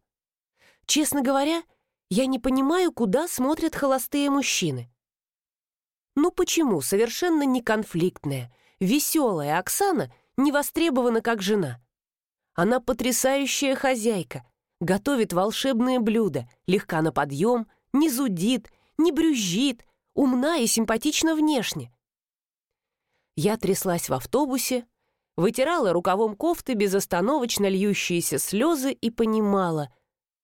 Speaker 1: Честно говоря, я не понимаю, куда смотрят холостые мужчины. Ну почему совершенно неконфликтная, веселая Оксана не востребована как жена? Она потрясающая хозяйка, готовит волшебные блюда, легка на подъем, не зудит, не брюзжит, умна и симпатична внешне. Я тряслась в автобусе, вытирала рукавом кофты безостановочно льющиеся слезы и понимала,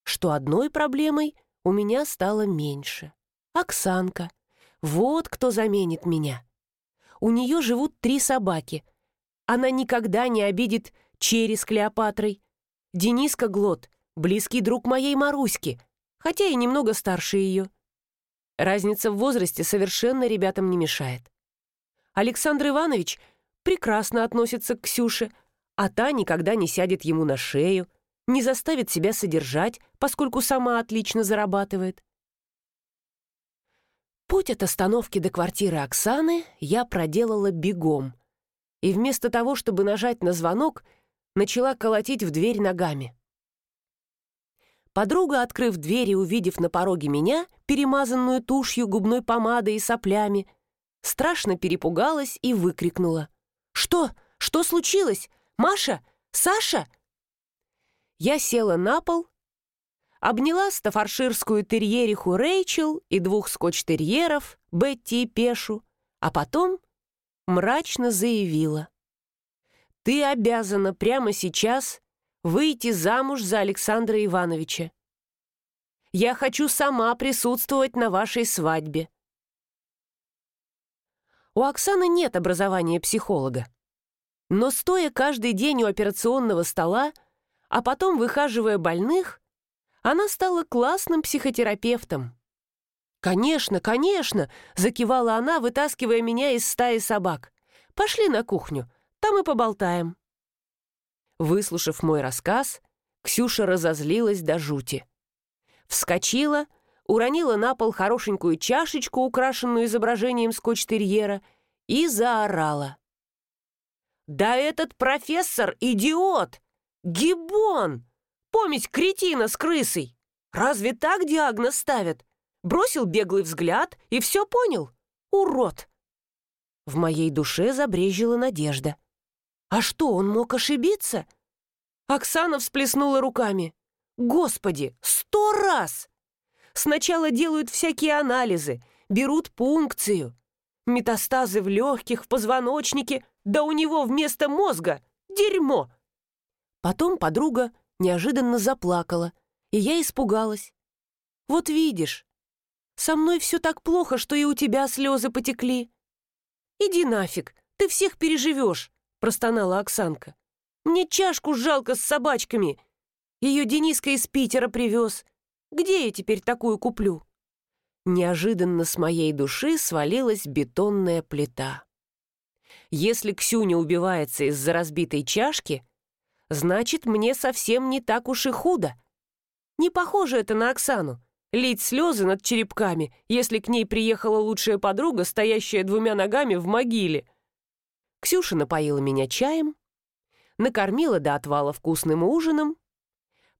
Speaker 1: что одной проблемой у меня стало меньше. Оксанка. Вот кто заменит меня. У нее живут три собаки. Она никогда не обидит Черри с Клеопатрой. Дениска Глот, близкий друг моей Маруськи, хотя и немного старше ее. Разница в возрасте совершенно ребятам не мешает. Александр Иванович прекрасно относится к Ксюше, а та никогда не сядет ему на шею, не заставит себя содержать, поскольку сама отлично зарабатывает. Путь от остановки до квартиры Оксаны я проделала бегом. И вместо того, чтобы нажать на звонок, начала колотить в дверь ногами. Подруга, открыв дверь и увидев на пороге меня, перемазанную тушью, губной помадой и соплями, страшно перепугалась и выкрикнула. «Что? Что случилось? Маша? Саша?» Я села на пол, обняла стафарширскую терьериху Рэйчел и двух скотч-терьеров, Бетти и Пешу, а потом мрачно заявила. «Ты обязана прямо сейчас выйти замуж за Александра Ивановича. Я хочу сама присутствовать на вашей свадьбе». У Оксаны нет образования психолога. Но стоя каждый день у операционного стола, а потом выхаживая больных, она стала классным психотерапевтом. «Конечно, конечно!» — закивала она, вытаскивая меня из стаи собак. «Пошли на кухню, там и поболтаем». Выслушав мой рассказ, Ксюша разозлилась до жути. Вскочила, уронила на пол хорошенькую чашечку, украшенную изображением скотч-терьера, и заорала. «Да этот профессор — идиот! Гибон! Помесь кретина с крысой! Разве так диагноз ставят? Бросил беглый взгляд и все понял. Урод!» В моей душе забрежила надежда. А что, он мог ошибиться? Оксана всплеснула руками. Господи, сто раз! Сначала делают всякие анализы, берут пункцию. Метастазы в легких, в позвоночнике, да у него вместо мозга дерьмо. Потом подруга неожиданно заплакала, и я испугалась. Вот видишь, со мной все так плохо, что и у тебя слезы потекли. Иди нафиг, ты всех переживешь простонала Оксанка. «Мне чашку жалко с собачками. Ее Дениска из Питера привез. Где я теперь такую куплю?» Неожиданно с моей души свалилась бетонная плита. Если Ксюня убивается из-за разбитой чашки, значит, мне совсем не так уж и худо. Не похоже это на Оксану. Лить слезы над черепками, если к ней приехала лучшая подруга, стоящая двумя ногами в могиле. Ксюша напоила меня чаем, накормила до отвала вкусным ужином.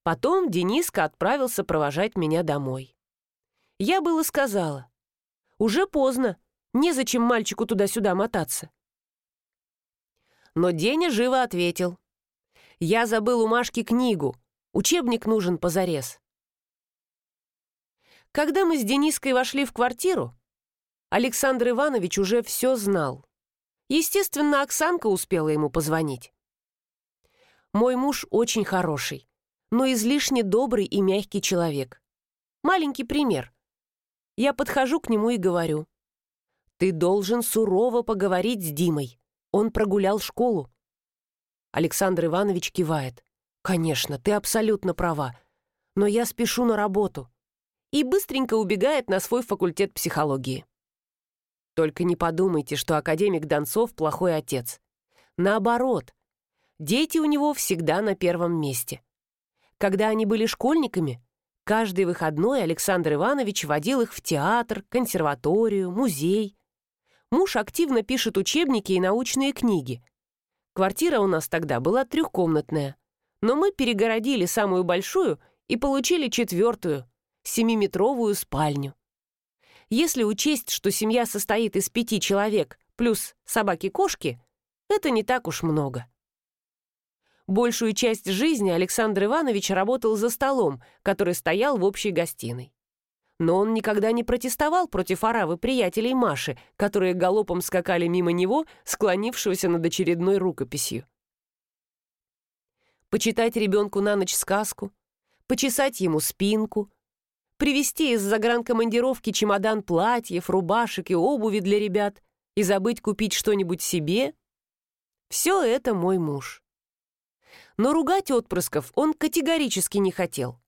Speaker 1: Потом Дениска отправился провожать меня домой. Я было сказала, «Уже поздно, Незачем мальчику туда-сюда мотаться. Но Деня живо ответил. «Я забыл у Машки книгу. Учебник нужен позарез». Когда мы с Дениской вошли в квартиру, Александр Иванович уже все знал. Естественно, Оксанка успела ему позвонить. Мой муж очень хороший, но излишне добрый и мягкий человек. Маленький пример. Я подхожу к нему и говорю. «Ты должен сурово поговорить с Димой. Он прогулял школу». Александр Иванович кивает. «Конечно, ты абсолютно права. Но я спешу на работу и быстренько убегает на свой факультет психологии. Только не подумайте, что академик Донцов плохой отец. Наоборот, дети у него всегда на первом месте. Когда они были школьниками, каждый выходной Александр Иванович водил их в театр, консерваторию, музей. Муж активно пишет учебники и научные книги. Квартира у нас тогда была трехкомнатная, но мы перегородили самую большую и получили четвертую, семиметровую спальню. Если учесть, что семья состоит из пяти человек плюс собаки-кошки, это не так уж много. Большую часть жизни Александр Иванович работал за столом, который стоял в общей гостиной. Но он никогда не протестовал против оравы приятелей Маши, которые галопом скакали мимо него, склонившегося над очередной рукописью. Почитать ребенку на ночь сказку, почесать ему спинку, привезти из загранкомандировки чемодан платьев, рубашек и обуви для ребят и забыть купить что-нибудь себе. Все это мой муж. Но ругать отпрысков он категорически не хотел.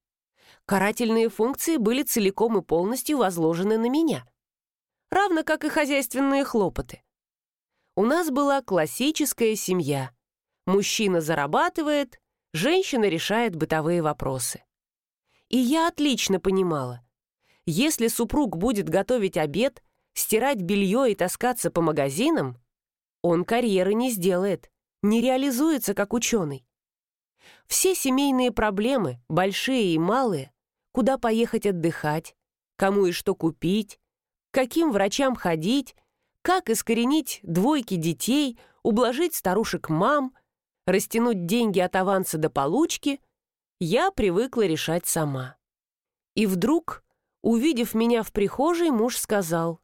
Speaker 1: Карательные функции были целиком и полностью возложены на меня. Равно как и хозяйственные хлопоты. У нас была классическая семья. Мужчина зарабатывает, женщина решает бытовые вопросы. И я отлично понимала. Если супруг будет готовить обед, стирать белье и таскаться по магазинам, он карьеры не сделает, не реализуется как ученый. Все семейные проблемы, большие и малые, куда поехать отдыхать, кому и что купить, каким врачам ходить, как искоренить двойки детей, ублажить старушек мам, растянуть деньги от аванса до получки — я привыкла решать сама. И вдруг, увидев меня в прихожей, муж сказал,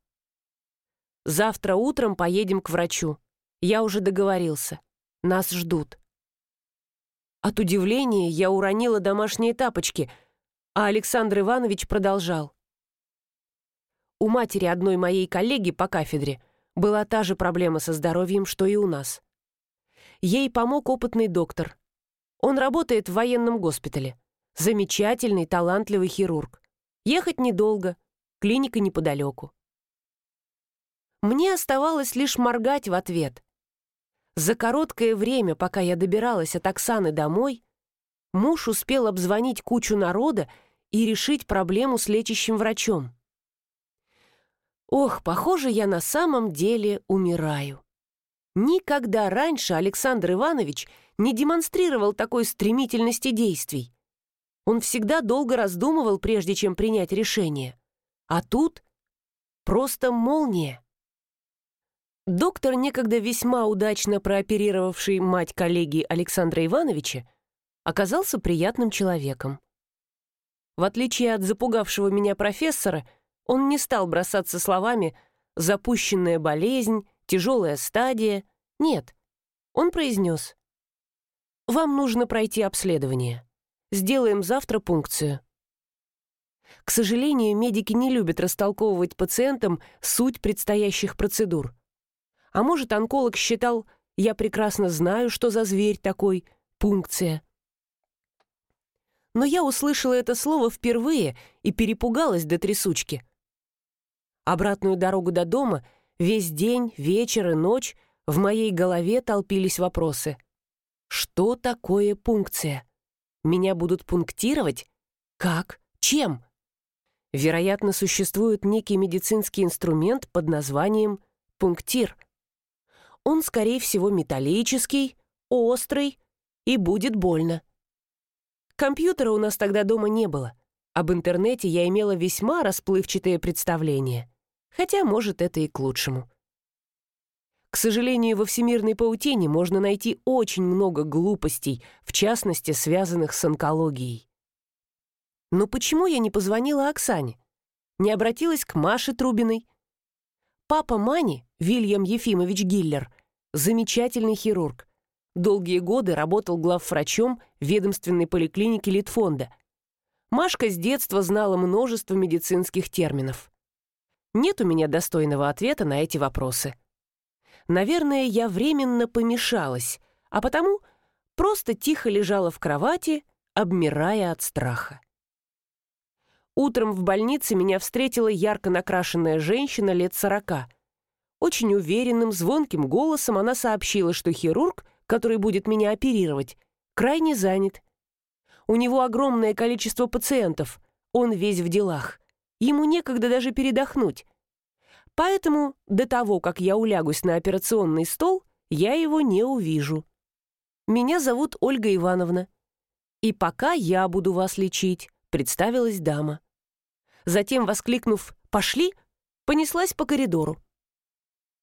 Speaker 1: «Завтра утром поедем к врачу. Я уже договорился. Нас ждут». От удивления я уронила домашние тапочки, а Александр Иванович продолжал. У матери одной моей коллеги по кафедре была та же проблема со здоровьем, что и у нас. Ей помог опытный доктор, он работает в военном госпитале. Замечательный, талантливый хирург. Ехать недолго, клиника неподалеку. Мне оставалось лишь моргать в ответ. За короткое время, пока я добиралась от Оксаны домой, муж успел обзвонить кучу народа и решить проблему с лечащим врачом. Ох, похоже, я на самом деле умираю. Никогда раньше Александр Иванович не демонстрировал такой стремительности действий. Он всегда долго раздумывал, прежде чем принять решение. А тут просто молния. Доктор, некогда весьма удачно прооперировавший мать коллеги Александра Ивановича, оказался приятным человеком. В отличие от запугавшего меня профессора, он не стал бросаться словами «запущенная болезнь», «тяжелая стадия». Нет, он произнес вам нужно пройти обследование. Сделаем завтра пункцию. К сожалению, медики не любят растолковывать пациентам суть предстоящих процедур. А может, онколог считал, я прекрасно знаю, что за зверь такой пункция. Но я услышала это слово впервые и перепугалась до трясучки. Обратную дорогу до дома весь день, вечер и ночь в моей голове толпились вопросы — что такое пункция? Меня будут пунктировать? Как? Чем? Вероятно, существует некий медицинский инструмент под названием пунктир. Он, скорее всего, металлический, острый и будет больно. Компьютера у нас тогда дома не было. Об интернете я имела весьма расплывчатое представление. Хотя, может, это и к лучшему. К сожалению, во всемирной паутине можно найти очень много глупостей, в частности, связанных с онкологией. Но почему я не позвонила Оксане? Не обратилась к Маше Трубиной? Папа Мани, Вильям Ефимович Гиллер, замечательный хирург. Долгие годы работал главврачом ведомственной поликлиники Литфонда. Машка с детства знала множество медицинских терминов. Нет у меня достойного ответа на эти вопросы. Наверное, я временно помешалась, а потому просто тихо лежала в кровати, обмирая от страха. Утром в больнице меня встретила ярко накрашенная женщина лет сорока. Очень уверенным, звонким голосом она сообщила, что хирург, который будет меня оперировать, крайне занят. У него огромное количество пациентов, он весь в делах. Ему некогда даже передохнуть. Поэтому до того, как я улягусь на операционный стол, я его не увижу. Меня зовут Ольга Ивановна. И пока я буду вас лечить, представилась дама. Затем, воскликнув «пошли», понеслась по коридору.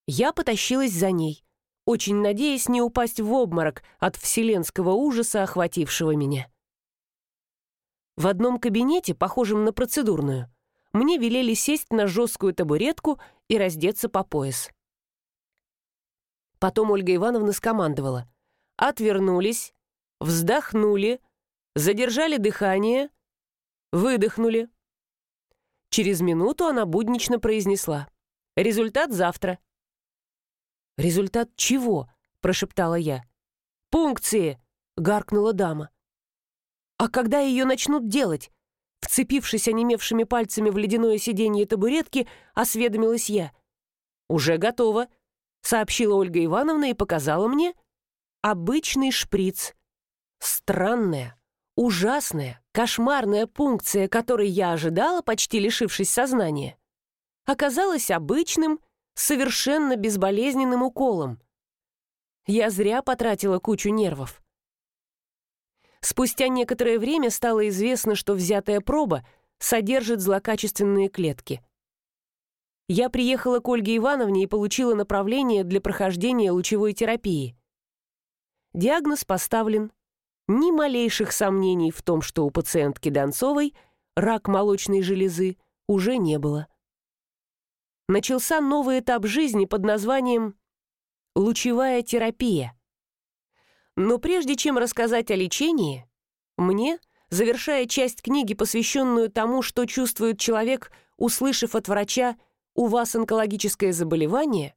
Speaker 1: Я потащилась за ней, очень надеясь не упасть в обморок от вселенского ужаса, охватившего меня. В одном кабинете, похожем на процедурную, мне велели сесть на жесткую табуретку и раздеться по пояс. Потом Ольга Ивановна скомандовала. Отвернулись, вздохнули, задержали дыхание, выдохнули. Через минуту она буднично произнесла. «Результат завтра». «Результат чего?» – прошептала я. «Пункции!» – гаркнула дама. «А когда ее начнут делать?» Вцепившись онемевшими пальцами в ледяное сиденье табуретки, осведомилась я. «Уже готово», — сообщила Ольга Ивановна и показала мне обычный шприц. Странная, ужасная, кошмарная пункция, которой я ожидала, почти лишившись сознания, оказалась обычным, совершенно безболезненным уколом. Я зря потратила кучу нервов. Спустя некоторое время стало известно, что взятая проба содержит злокачественные клетки. Я приехала к Ольге Ивановне и получила направление для прохождения лучевой терапии. Диагноз поставлен. Ни малейших сомнений в том, что у пациентки Донцовой рак молочной железы уже не было. Начался новый этап жизни под названием «лучевая терапия». Но прежде чем рассказать о лечении, мне, завершая часть книги, посвященную тому, что чувствует человек, услышав от врача «у вас онкологическое заболевание»,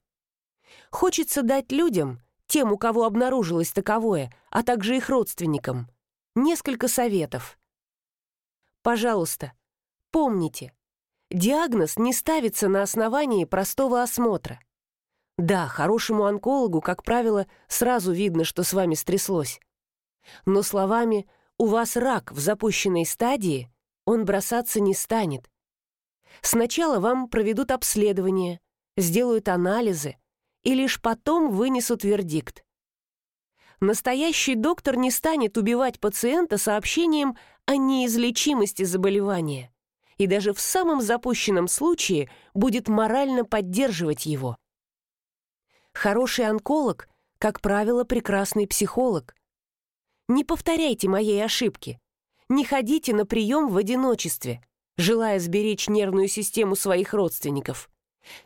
Speaker 1: хочется дать людям, тем, у кого обнаружилось таковое, а также их родственникам, несколько советов. Пожалуйста, помните, диагноз не ставится на основании простого осмотра – да, хорошему онкологу, как правило, сразу видно, что с вами стряслось. Но словами «у вас рак в запущенной стадии» он бросаться не станет. Сначала вам проведут обследование, сделают анализы и лишь потом вынесут вердикт. Настоящий доктор не станет убивать пациента сообщением о неизлечимости заболевания и даже в самом запущенном случае будет морально поддерживать его. Хороший онколог, как правило, прекрасный психолог. Не повторяйте моей ошибки. Не ходите на прием в одиночестве, желая сберечь нервную систему своих родственников.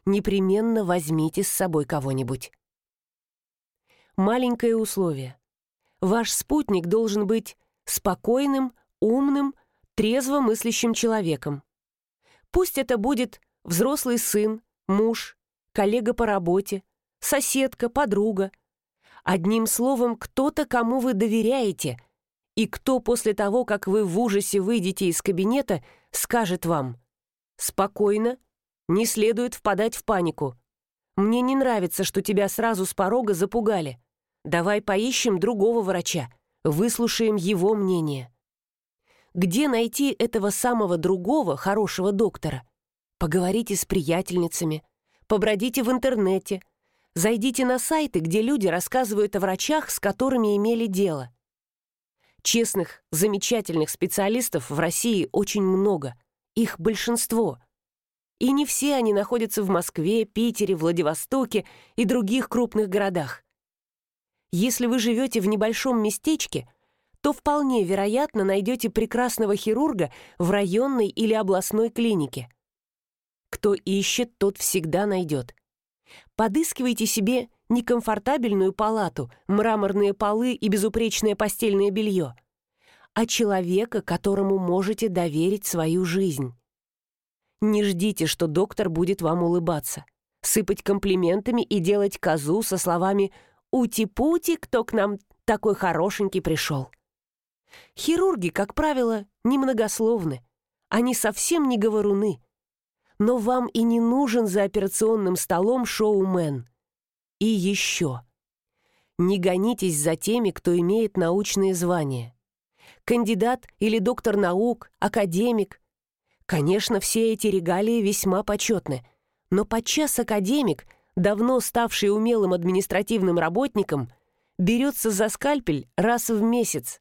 Speaker 1: Непременно возьмите с собой кого-нибудь. Маленькое условие. Ваш спутник должен быть спокойным, умным, трезво мыслящим человеком. Пусть это будет взрослый сын, муж, коллега по работе, соседка, подруга. Одним словом, кто-то, кому вы доверяете, и кто после того, как вы в ужасе выйдете из кабинета, скажет вам «Спокойно, не следует впадать в панику. Мне не нравится, что тебя сразу с порога запугали. Давай поищем другого врача, выслушаем его мнение». Где найти этого самого другого хорошего доктора? Поговорите с приятельницами, побродите в интернете – Зайдите на сайты, где люди рассказывают о врачах, с которыми имели дело. Честных, замечательных специалистов в России очень много. Их большинство. И не все они находятся в Москве, Питере, Владивостоке и других крупных городах. Если вы живете в небольшом местечке, то вполне вероятно найдете прекрасного хирурга в районной или областной клинике. Кто ищет, тот всегда найдет. Подыскивайте себе некомфортабельную палату, мраморные полы и безупречное постельное белье, а человека, которому можете доверить свою жизнь. Не ждите, что доктор будет вам улыбаться, сыпать комплиментами и делать козу со словами «Ути-пути, кто к нам такой хорошенький пришел». Хирурги, как правило, немногословны. Они совсем не говоруны. Но вам и не нужен за операционным столом шоумен. И еще. Не гонитесь за теми, кто имеет научные звания. Кандидат или доктор наук, академик. Конечно, все эти регалии весьма почетны, но подчас академик, давно ставший умелым административным работником, берется за скальпель раз в месяц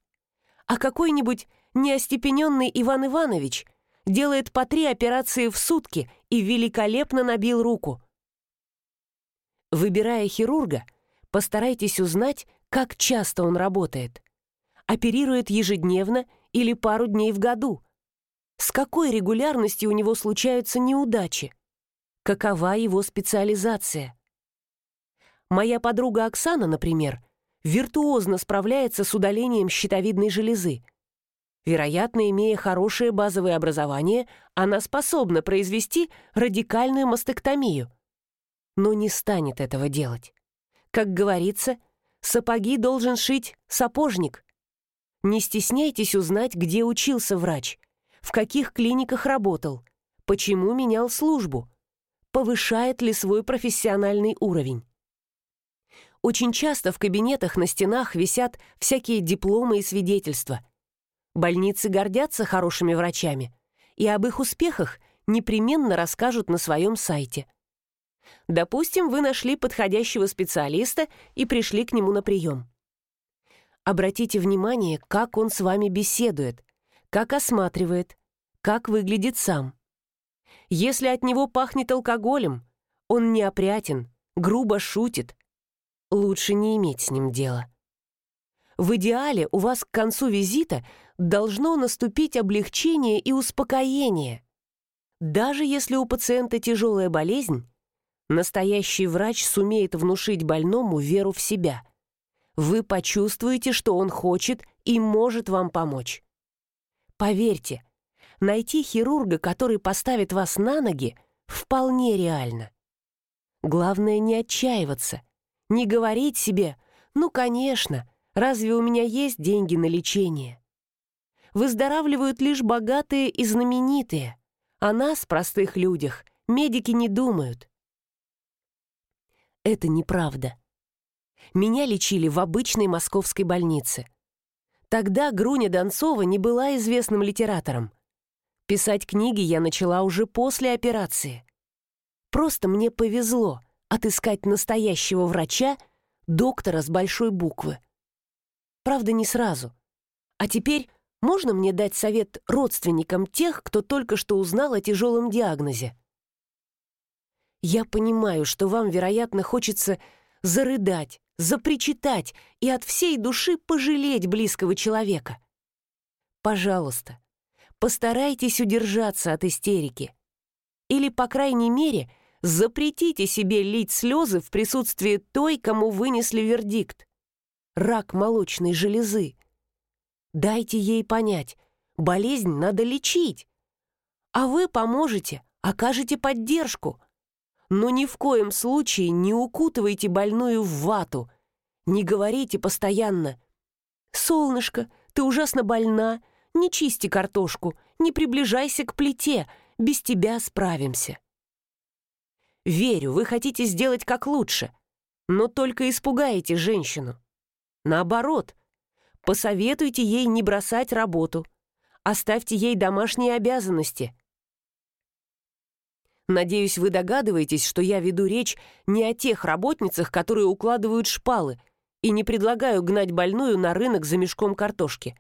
Speaker 1: а какой-нибудь неостепененный Иван Иванович делает по три операции в сутки и великолепно набил руку. Выбирая хирурга, постарайтесь узнать, как часто он работает. Оперирует ежедневно или пару дней в году. С какой регулярностью у него случаются неудачи? Какова его специализация? Моя подруга Оксана, например, виртуозно справляется с удалением щитовидной железы. Вероятно, имея хорошее базовое образование, она способна произвести радикальную мастектомию. Но не станет этого делать. Как говорится, сапоги должен шить сапожник. Не стесняйтесь узнать, где учился врач, в каких клиниках работал, почему менял службу, повышает ли свой профессиональный уровень. Очень часто в кабинетах на стенах висят всякие дипломы и свидетельства. Больницы гордятся хорошими врачами и об их успехах непременно расскажут на своем сайте. Допустим, вы нашли подходящего специалиста и пришли к нему на прием. Обратите внимание, как он с вами беседует, как осматривает, как выглядит сам. Если от него пахнет алкоголем, он неопрятен, грубо шутит, лучше не иметь с ним дела. В идеале у вас к концу визита должно наступить облегчение и успокоение. Даже если у пациента тяжелая болезнь, настоящий врач сумеет внушить больному веру в себя. Вы почувствуете, что он хочет и может вам помочь. Поверьте, найти хирурга, который поставит вас на ноги, вполне реально. Главное не отчаиваться – не говорить себе «ну, конечно, разве у меня есть деньги на лечение?» Выздоравливают лишь богатые и знаменитые. О нас, простых людях, медики не думают. Это неправда. Меня лечили в обычной московской больнице. Тогда Груня Донцова не была известным литератором. Писать книги я начала уже после операции. Просто мне повезло — отыскать настоящего врача, доктора с большой буквы. Правда, не сразу. А теперь можно мне дать совет родственникам тех, кто только что узнал о тяжелом диагнозе? Я понимаю, что вам, вероятно, хочется зарыдать, запричитать и от всей души пожалеть близкого человека. Пожалуйста, постарайтесь удержаться от истерики. Или, по крайней мере, Запретите себе лить слезы в присутствии той, кому вынесли вердикт. Рак молочной железы. Дайте ей понять, болезнь надо лечить. А вы поможете, окажете поддержку. Но ни в коем случае не укутывайте больную в вату. Не говорите постоянно «Солнышко, ты ужасно больна, не чисти картошку, не приближайся к плите, без тебя справимся». Верю, вы хотите сделать как лучше, но только испугаете женщину. Наоборот, посоветуйте ей не бросать работу, оставьте ей домашние обязанности. Надеюсь, вы догадываетесь, что я веду речь не о тех работницах, которые укладывают шпалы, и не предлагаю гнать больную на рынок за мешком картошки.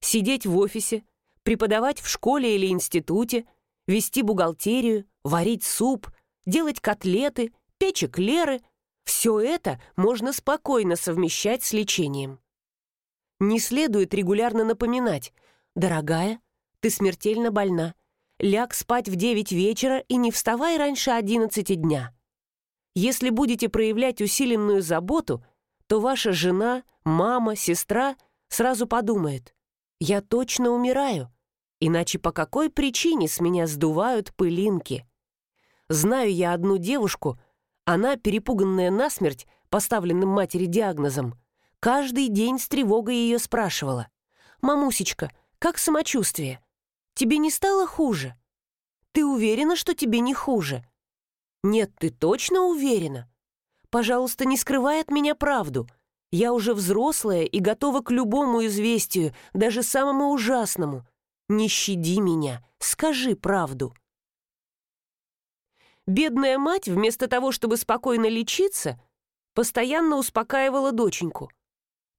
Speaker 1: Сидеть в офисе, преподавать в школе или институте — Вести бухгалтерию, варить суп, делать котлеты, печь эклеры — все это можно спокойно совмещать с лечением. Не следует регулярно напоминать «Дорогая, ты смертельно больна. Ляг спать в 9 вечера и не вставай раньше 11 дня». Если будете проявлять усиленную заботу, то ваша жена, мама, сестра сразу подумает «Я точно умираю, иначе по какой причине с меня сдувают пылинки?» Знаю я одну девушку, она, перепуганная насмерть, поставленным матери диагнозом, каждый день с тревогой ее спрашивала. «Мамусечка, как самочувствие? Тебе не стало хуже? Ты уверена, что тебе не хуже?» «Нет, ты точно уверена? Пожалуйста, не скрывай от меня правду. Я уже взрослая и готова к любому известию, даже самому ужасному. Не щади меня, скажи правду». Бедная мать, вместо того, чтобы спокойно лечиться, постоянно успокаивала доченьку.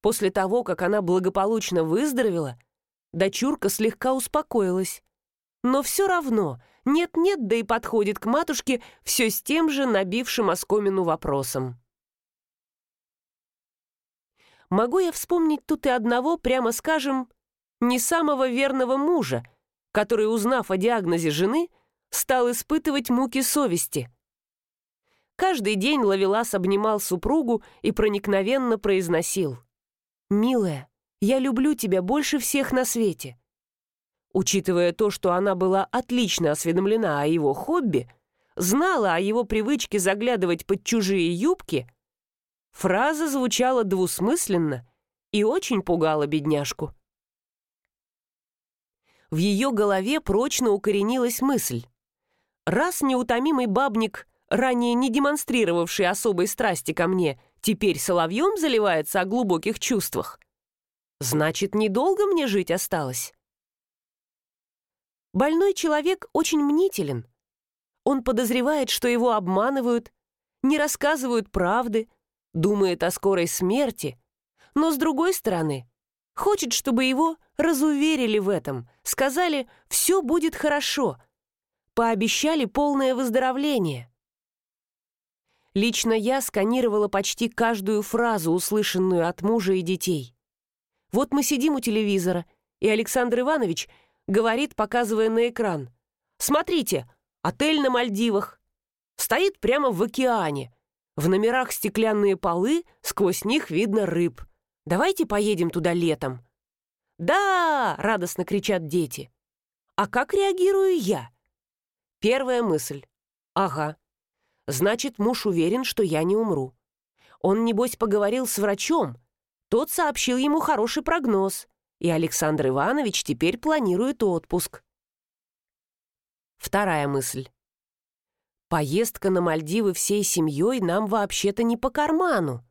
Speaker 1: После того, как она благополучно выздоровела, дочурка слегка успокоилась. Но все равно нет-нет, да и подходит к матушке все с тем же набившим оскомину вопросом. Могу я вспомнить тут и одного, прямо скажем, не самого верного мужа, который, узнав о диагнозе жены, стал испытывать муки совести. Каждый день Лавелас обнимал супругу и проникновенно произносил «Милая, я люблю тебя больше всех на свете». Учитывая то, что она была отлично осведомлена о его хобби, знала о его привычке заглядывать под чужие юбки, фраза звучала двусмысленно и очень пугала бедняжку. В ее голове прочно укоренилась мысль. Раз неутомимый бабник, ранее не демонстрировавший особой страсти ко мне, теперь соловьем заливается о глубоких чувствах, значит, недолго мне жить осталось. Больной человек очень мнителен. Он подозревает, что его обманывают, не рассказывают правды, думает о скорой смерти, но, с другой стороны, хочет, чтобы его разуверили в этом, сказали «все будет хорошо», пообещали полное выздоровление. Лично я сканировала почти каждую фразу, услышанную от мужа и детей. Вот мы сидим у телевизора, и Александр Иванович говорит, показывая на экран. «Смотрите, отель на Мальдивах. Стоит прямо в океане. В номерах стеклянные полы, сквозь них видно рыб. Давайте поедем туда летом». «Да!» — радостно кричат дети. «А как реагирую я?» Первая мысль. Ага. Значит, муж уверен, что я не умру. Он, небось, поговорил с врачом. Тот сообщил ему хороший прогноз, и Александр Иванович теперь планирует отпуск. Вторая мысль. Поездка на Мальдивы всей семьей нам вообще-то не по карману.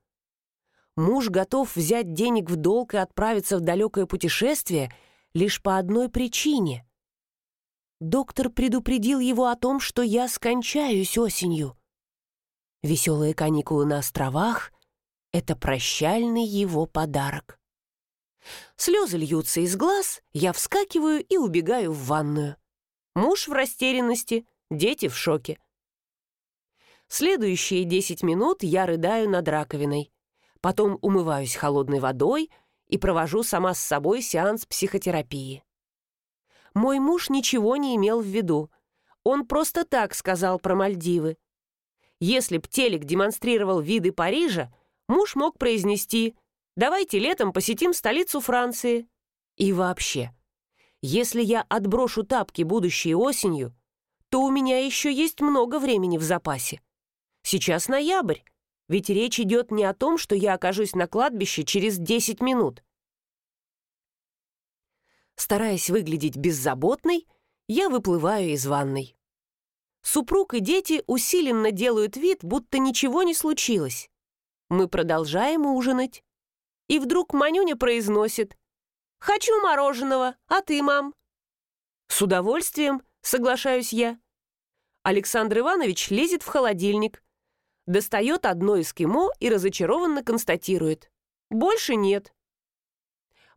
Speaker 1: Муж готов взять денег в долг и отправиться в далекое путешествие лишь по одной причине — доктор предупредил его о том, что я скончаюсь осенью. Веселые каникулы на островах — это прощальный его подарок. Слезы льются из глаз, я вскакиваю и убегаю в ванную. Муж в растерянности, дети в шоке. Следующие десять минут я рыдаю над раковиной. Потом умываюсь холодной водой и провожу сама с собой сеанс психотерапии мой муж ничего не имел в виду. Он просто так сказал про Мальдивы. Если б телек демонстрировал виды Парижа, муж мог произнести «давайте летом посетим столицу Франции». И вообще, если я отброшу тапки будущей осенью, то у меня еще есть много времени в запасе. Сейчас ноябрь, ведь речь идет не о том, что я окажусь на кладбище через 10 минут. Стараясь выглядеть беззаботной, я выплываю из ванной. Супруг и дети усиленно делают вид, будто ничего не случилось. Мы продолжаем ужинать. И вдруг Манюня произносит «Хочу мороженого, а ты, мам?» «С удовольствием», — соглашаюсь я. Александр Иванович лезет в холодильник, достает одно эскимо и разочарованно констатирует. «Больше нет».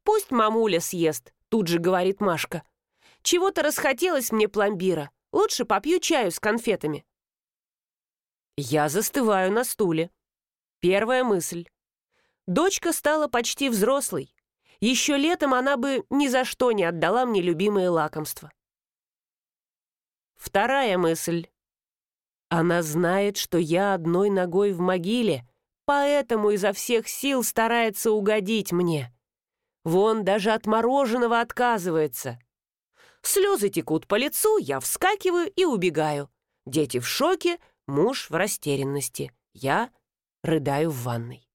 Speaker 1: «Пусть мамуля съест», тут же говорит Машка. «Чего-то расхотелось мне пломбира. Лучше попью чаю с конфетами. Я застываю на стуле. Первая мысль. Дочка стала почти взрослой. Еще летом она бы ни за что не отдала мне любимые лакомства. Вторая мысль. Она знает, что я одной ногой в могиле, поэтому изо всех сил старается угодить мне. Вон даже от мороженого отказывается. Слезы текут по лицу, я вскакиваю и убегаю. Дети в шоке, муж в растерянности. Я рыдаю в ванной.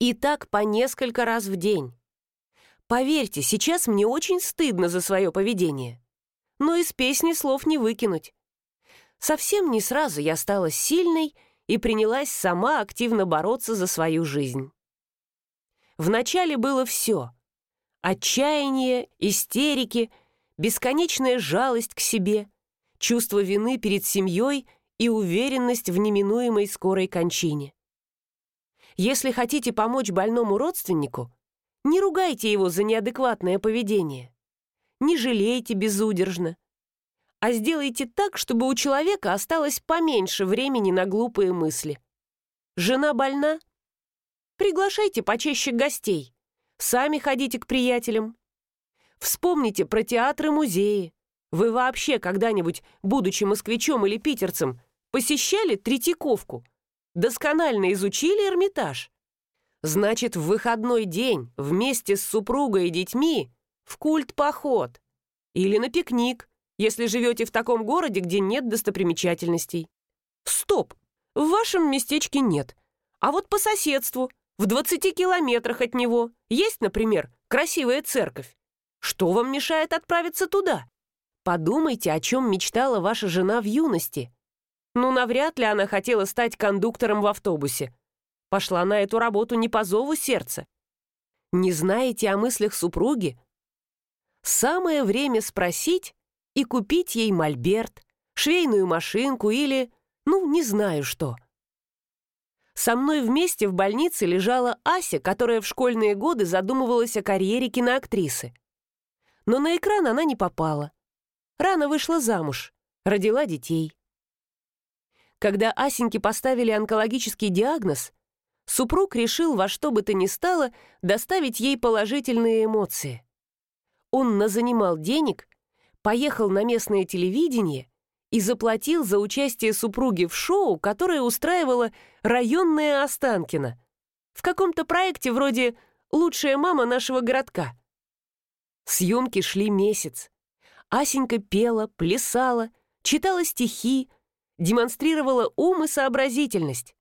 Speaker 1: И так по несколько раз в день. Поверьте, сейчас мне очень стыдно за свое поведение. Но из песни слов не выкинуть. Совсем не сразу я стала сильной и принялась сама активно бороться за свою жизнь. Вначале было все — Отчаяние, истерики, бесконечная жалость к себе, чувство вины перед семьей и уверенность в неминуемой скорой кончине. Если хотите помочь больному родственнику, не ругайте его за неадекватное поведение. Не жалейте безудержно. А сделайте так, чтобы у человека осталось поменьше времени на глупые мысли. Жена больна? Приглашайте почаще гостей. Сами ходите к приятелям. Вспомните про театры, музеи. Вы вообще когда-нибудь, будучи москвичом или питерцем, посещали Третьяковку? Досконально изучили Эрмитаж? Значит, в выходной день вместе с супругой и детьми в культ-поход. Или на пикник, если живете в таком городе, где нет достопримечательностей. Стоп! В вашем местечке нет. А вот по соседству – в 20 километрах от него есть, например, красивая церковь. Что вам мешает отправиться туда? Подумайте, о чем мечтала ваша жена в юности. Ну, навряд ли она хотела стать кондуктором в автобусе. Пошла на эту работу не по зову сердца. Не знаете о мыслях супруги? Самое время спросить и купить ей мольберт, швейную машинку или, ну, не знаю что – со мной вместе в больнице лежала Ася, которая в школьные годы задумывалась о карьере киноактрисы. Но на экран она не попала. Рано вышла замуж, родила детей. Когда Асеньке поставили онкологический диагноз, супруг решил во что бы то ни стало доставить ей положительные эмоции. Он назанимал денег, поехал на местное телевидение и заплатил за участие супруги в шоу, которое устраивала районная Останкина. В каком-то проекте вроде «Лучшая мама нашего городка». Съемки шли месяц. Асенька пела, плясала, читала стихи, демонстрировала ум и сообразительность.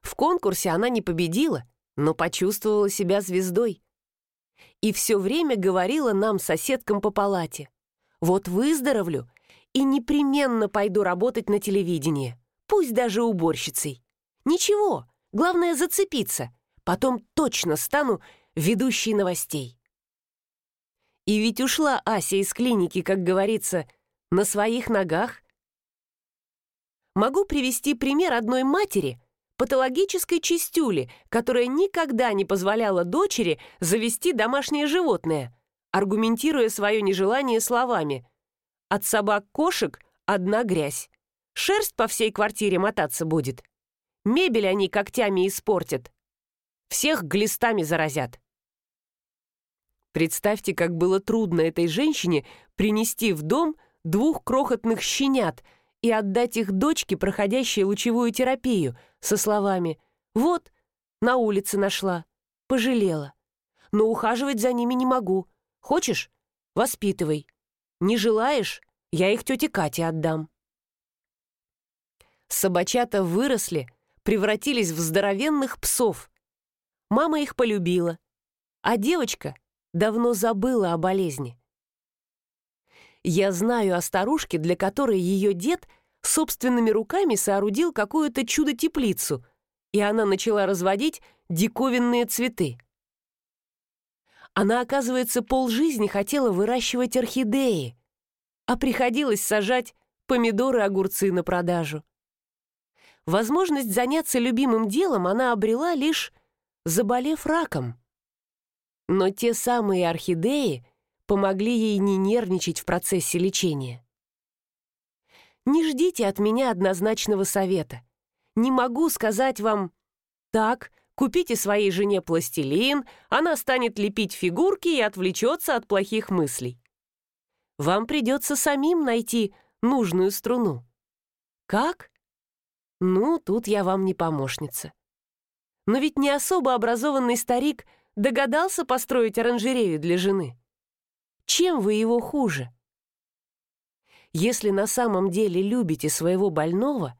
Speaker 1: В конкурсе она не победила, но почувствовала себя звездой. И все время говорила нам, соседкам по палате. «Вот выздоровлю, и непременно пойду работать на телевидении, пусть даже уборщицей. Ничего, главное зацепиться, потом точно стану ведущей новостей. И ведь ушла Ася из клиники, как говорится, на своих ногах. Могу привести пример одной матери, патологической чистюли, которая никогда не позволяла дочери завести домашнее животное, аргументируя свое нежелание словами – от собак-кошек одна грязь. Шерсть по всей квартире мотаться будет. Мебель они когтями испортят. Всех глистами заразят. Представьте, как было трудно этой женщине принести в дом двух крохотных щенят и отдать их дочке, проходящей лучевую терапию, со словами «Вот, на улице нашла, пожалела, но ухаживать за ними не могу. Хочешь? Воспитывай. Не желаешь? Я их тете Кате отдам». Собачата выросли, превратились в здоровенных псов. Мама их полюбила, а девочка давно забыла о болезни. Я знаю о старушке, для которой ее дед собственными руками соорудил какую-то чудо-теплицу, и она начала разводить диковинные цветы. Она, оказывается, полжизни хотела выращивать орхидеи, а приходилось сажать помидоры, огурцы на продажу. Возможность заняться любимым делом она обрела лишь заболев раком. Но те самые орхидеи помогли ей не нервничать в процессе лечения. Не ждите от меня однозначного совета. Не могу сказать вам «Так, купите своей жене пластилин, она станет лепить фигурки и отвлечется от плохих мыслей». Вам придется самим найти нужную струну. Как? Ну, тут я вам не помощница. Но ведь не особо образованный старик догадался построить оранжерею для жены. Чем вы его хуже? Если на самом деле любите своего больного,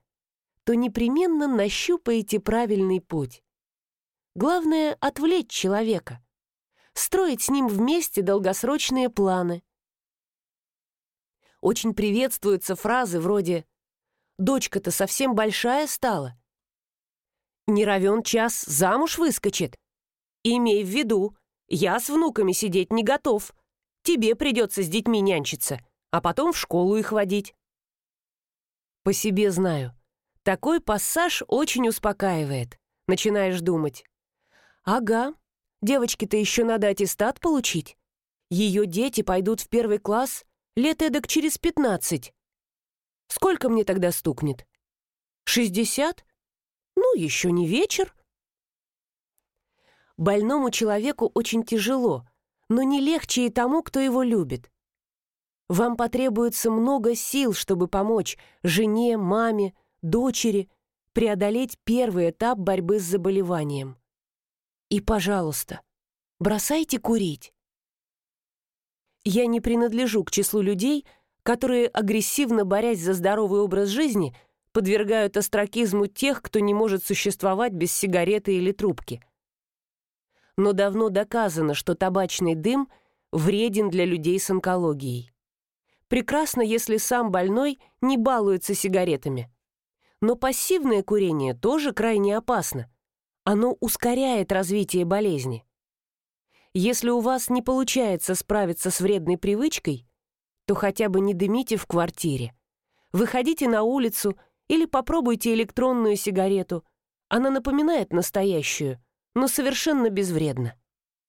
Speaker 1: то непременно нащупаете правильный путь. Главное — отвлечь человека, строить с ним вместе долгосрочные планы. Очень приветствуются фразы вроде «Дочка-то совсем большая стала». «Не равен час замуж выскочит». «Имей в виду, я с внуками сидеть не готов. Тебе придется с детьми нянчиться» а потом в школу их водить. По себе знаю. Такой пассаж очень успокаивает. Начинаешь думать. Ага, девочке-то еще надо аттестат получить. Ее дети пойдут в первый класс лет эдак через пятнадцать. Сколько мне тогда стукнет? Шестьдесят? Ну, еще не вечер. Больному человеку очень тяжело, но не легче и тому, кто его любит. Вам потребуется много сил, чтобы помочь жене, маме, дочери преодолеть первый этап борьбы с заболеванием. И, пожалуйста, бросайте курить. Я не принадлежу к числу людей, которые, агрессивно борясь за здоровый образ жизни, подвергают остракизму тех, кто не может существовать без сигареты или трубки. Но давно доказано, что табачный дым вреден для людей с онкологией. Прекрасно, если сам больной не балуется сигаретами. Но пассивное курение тоже крайне опасно. Оно ускоряет развитие болезни. Если у вас не получается справиться с вредной привычкой, то хотя бы не дымите в квартире. Выходите на улицу или попробуйте электронную сигарету. Она напоминает настоящую, но совершенно безвредна.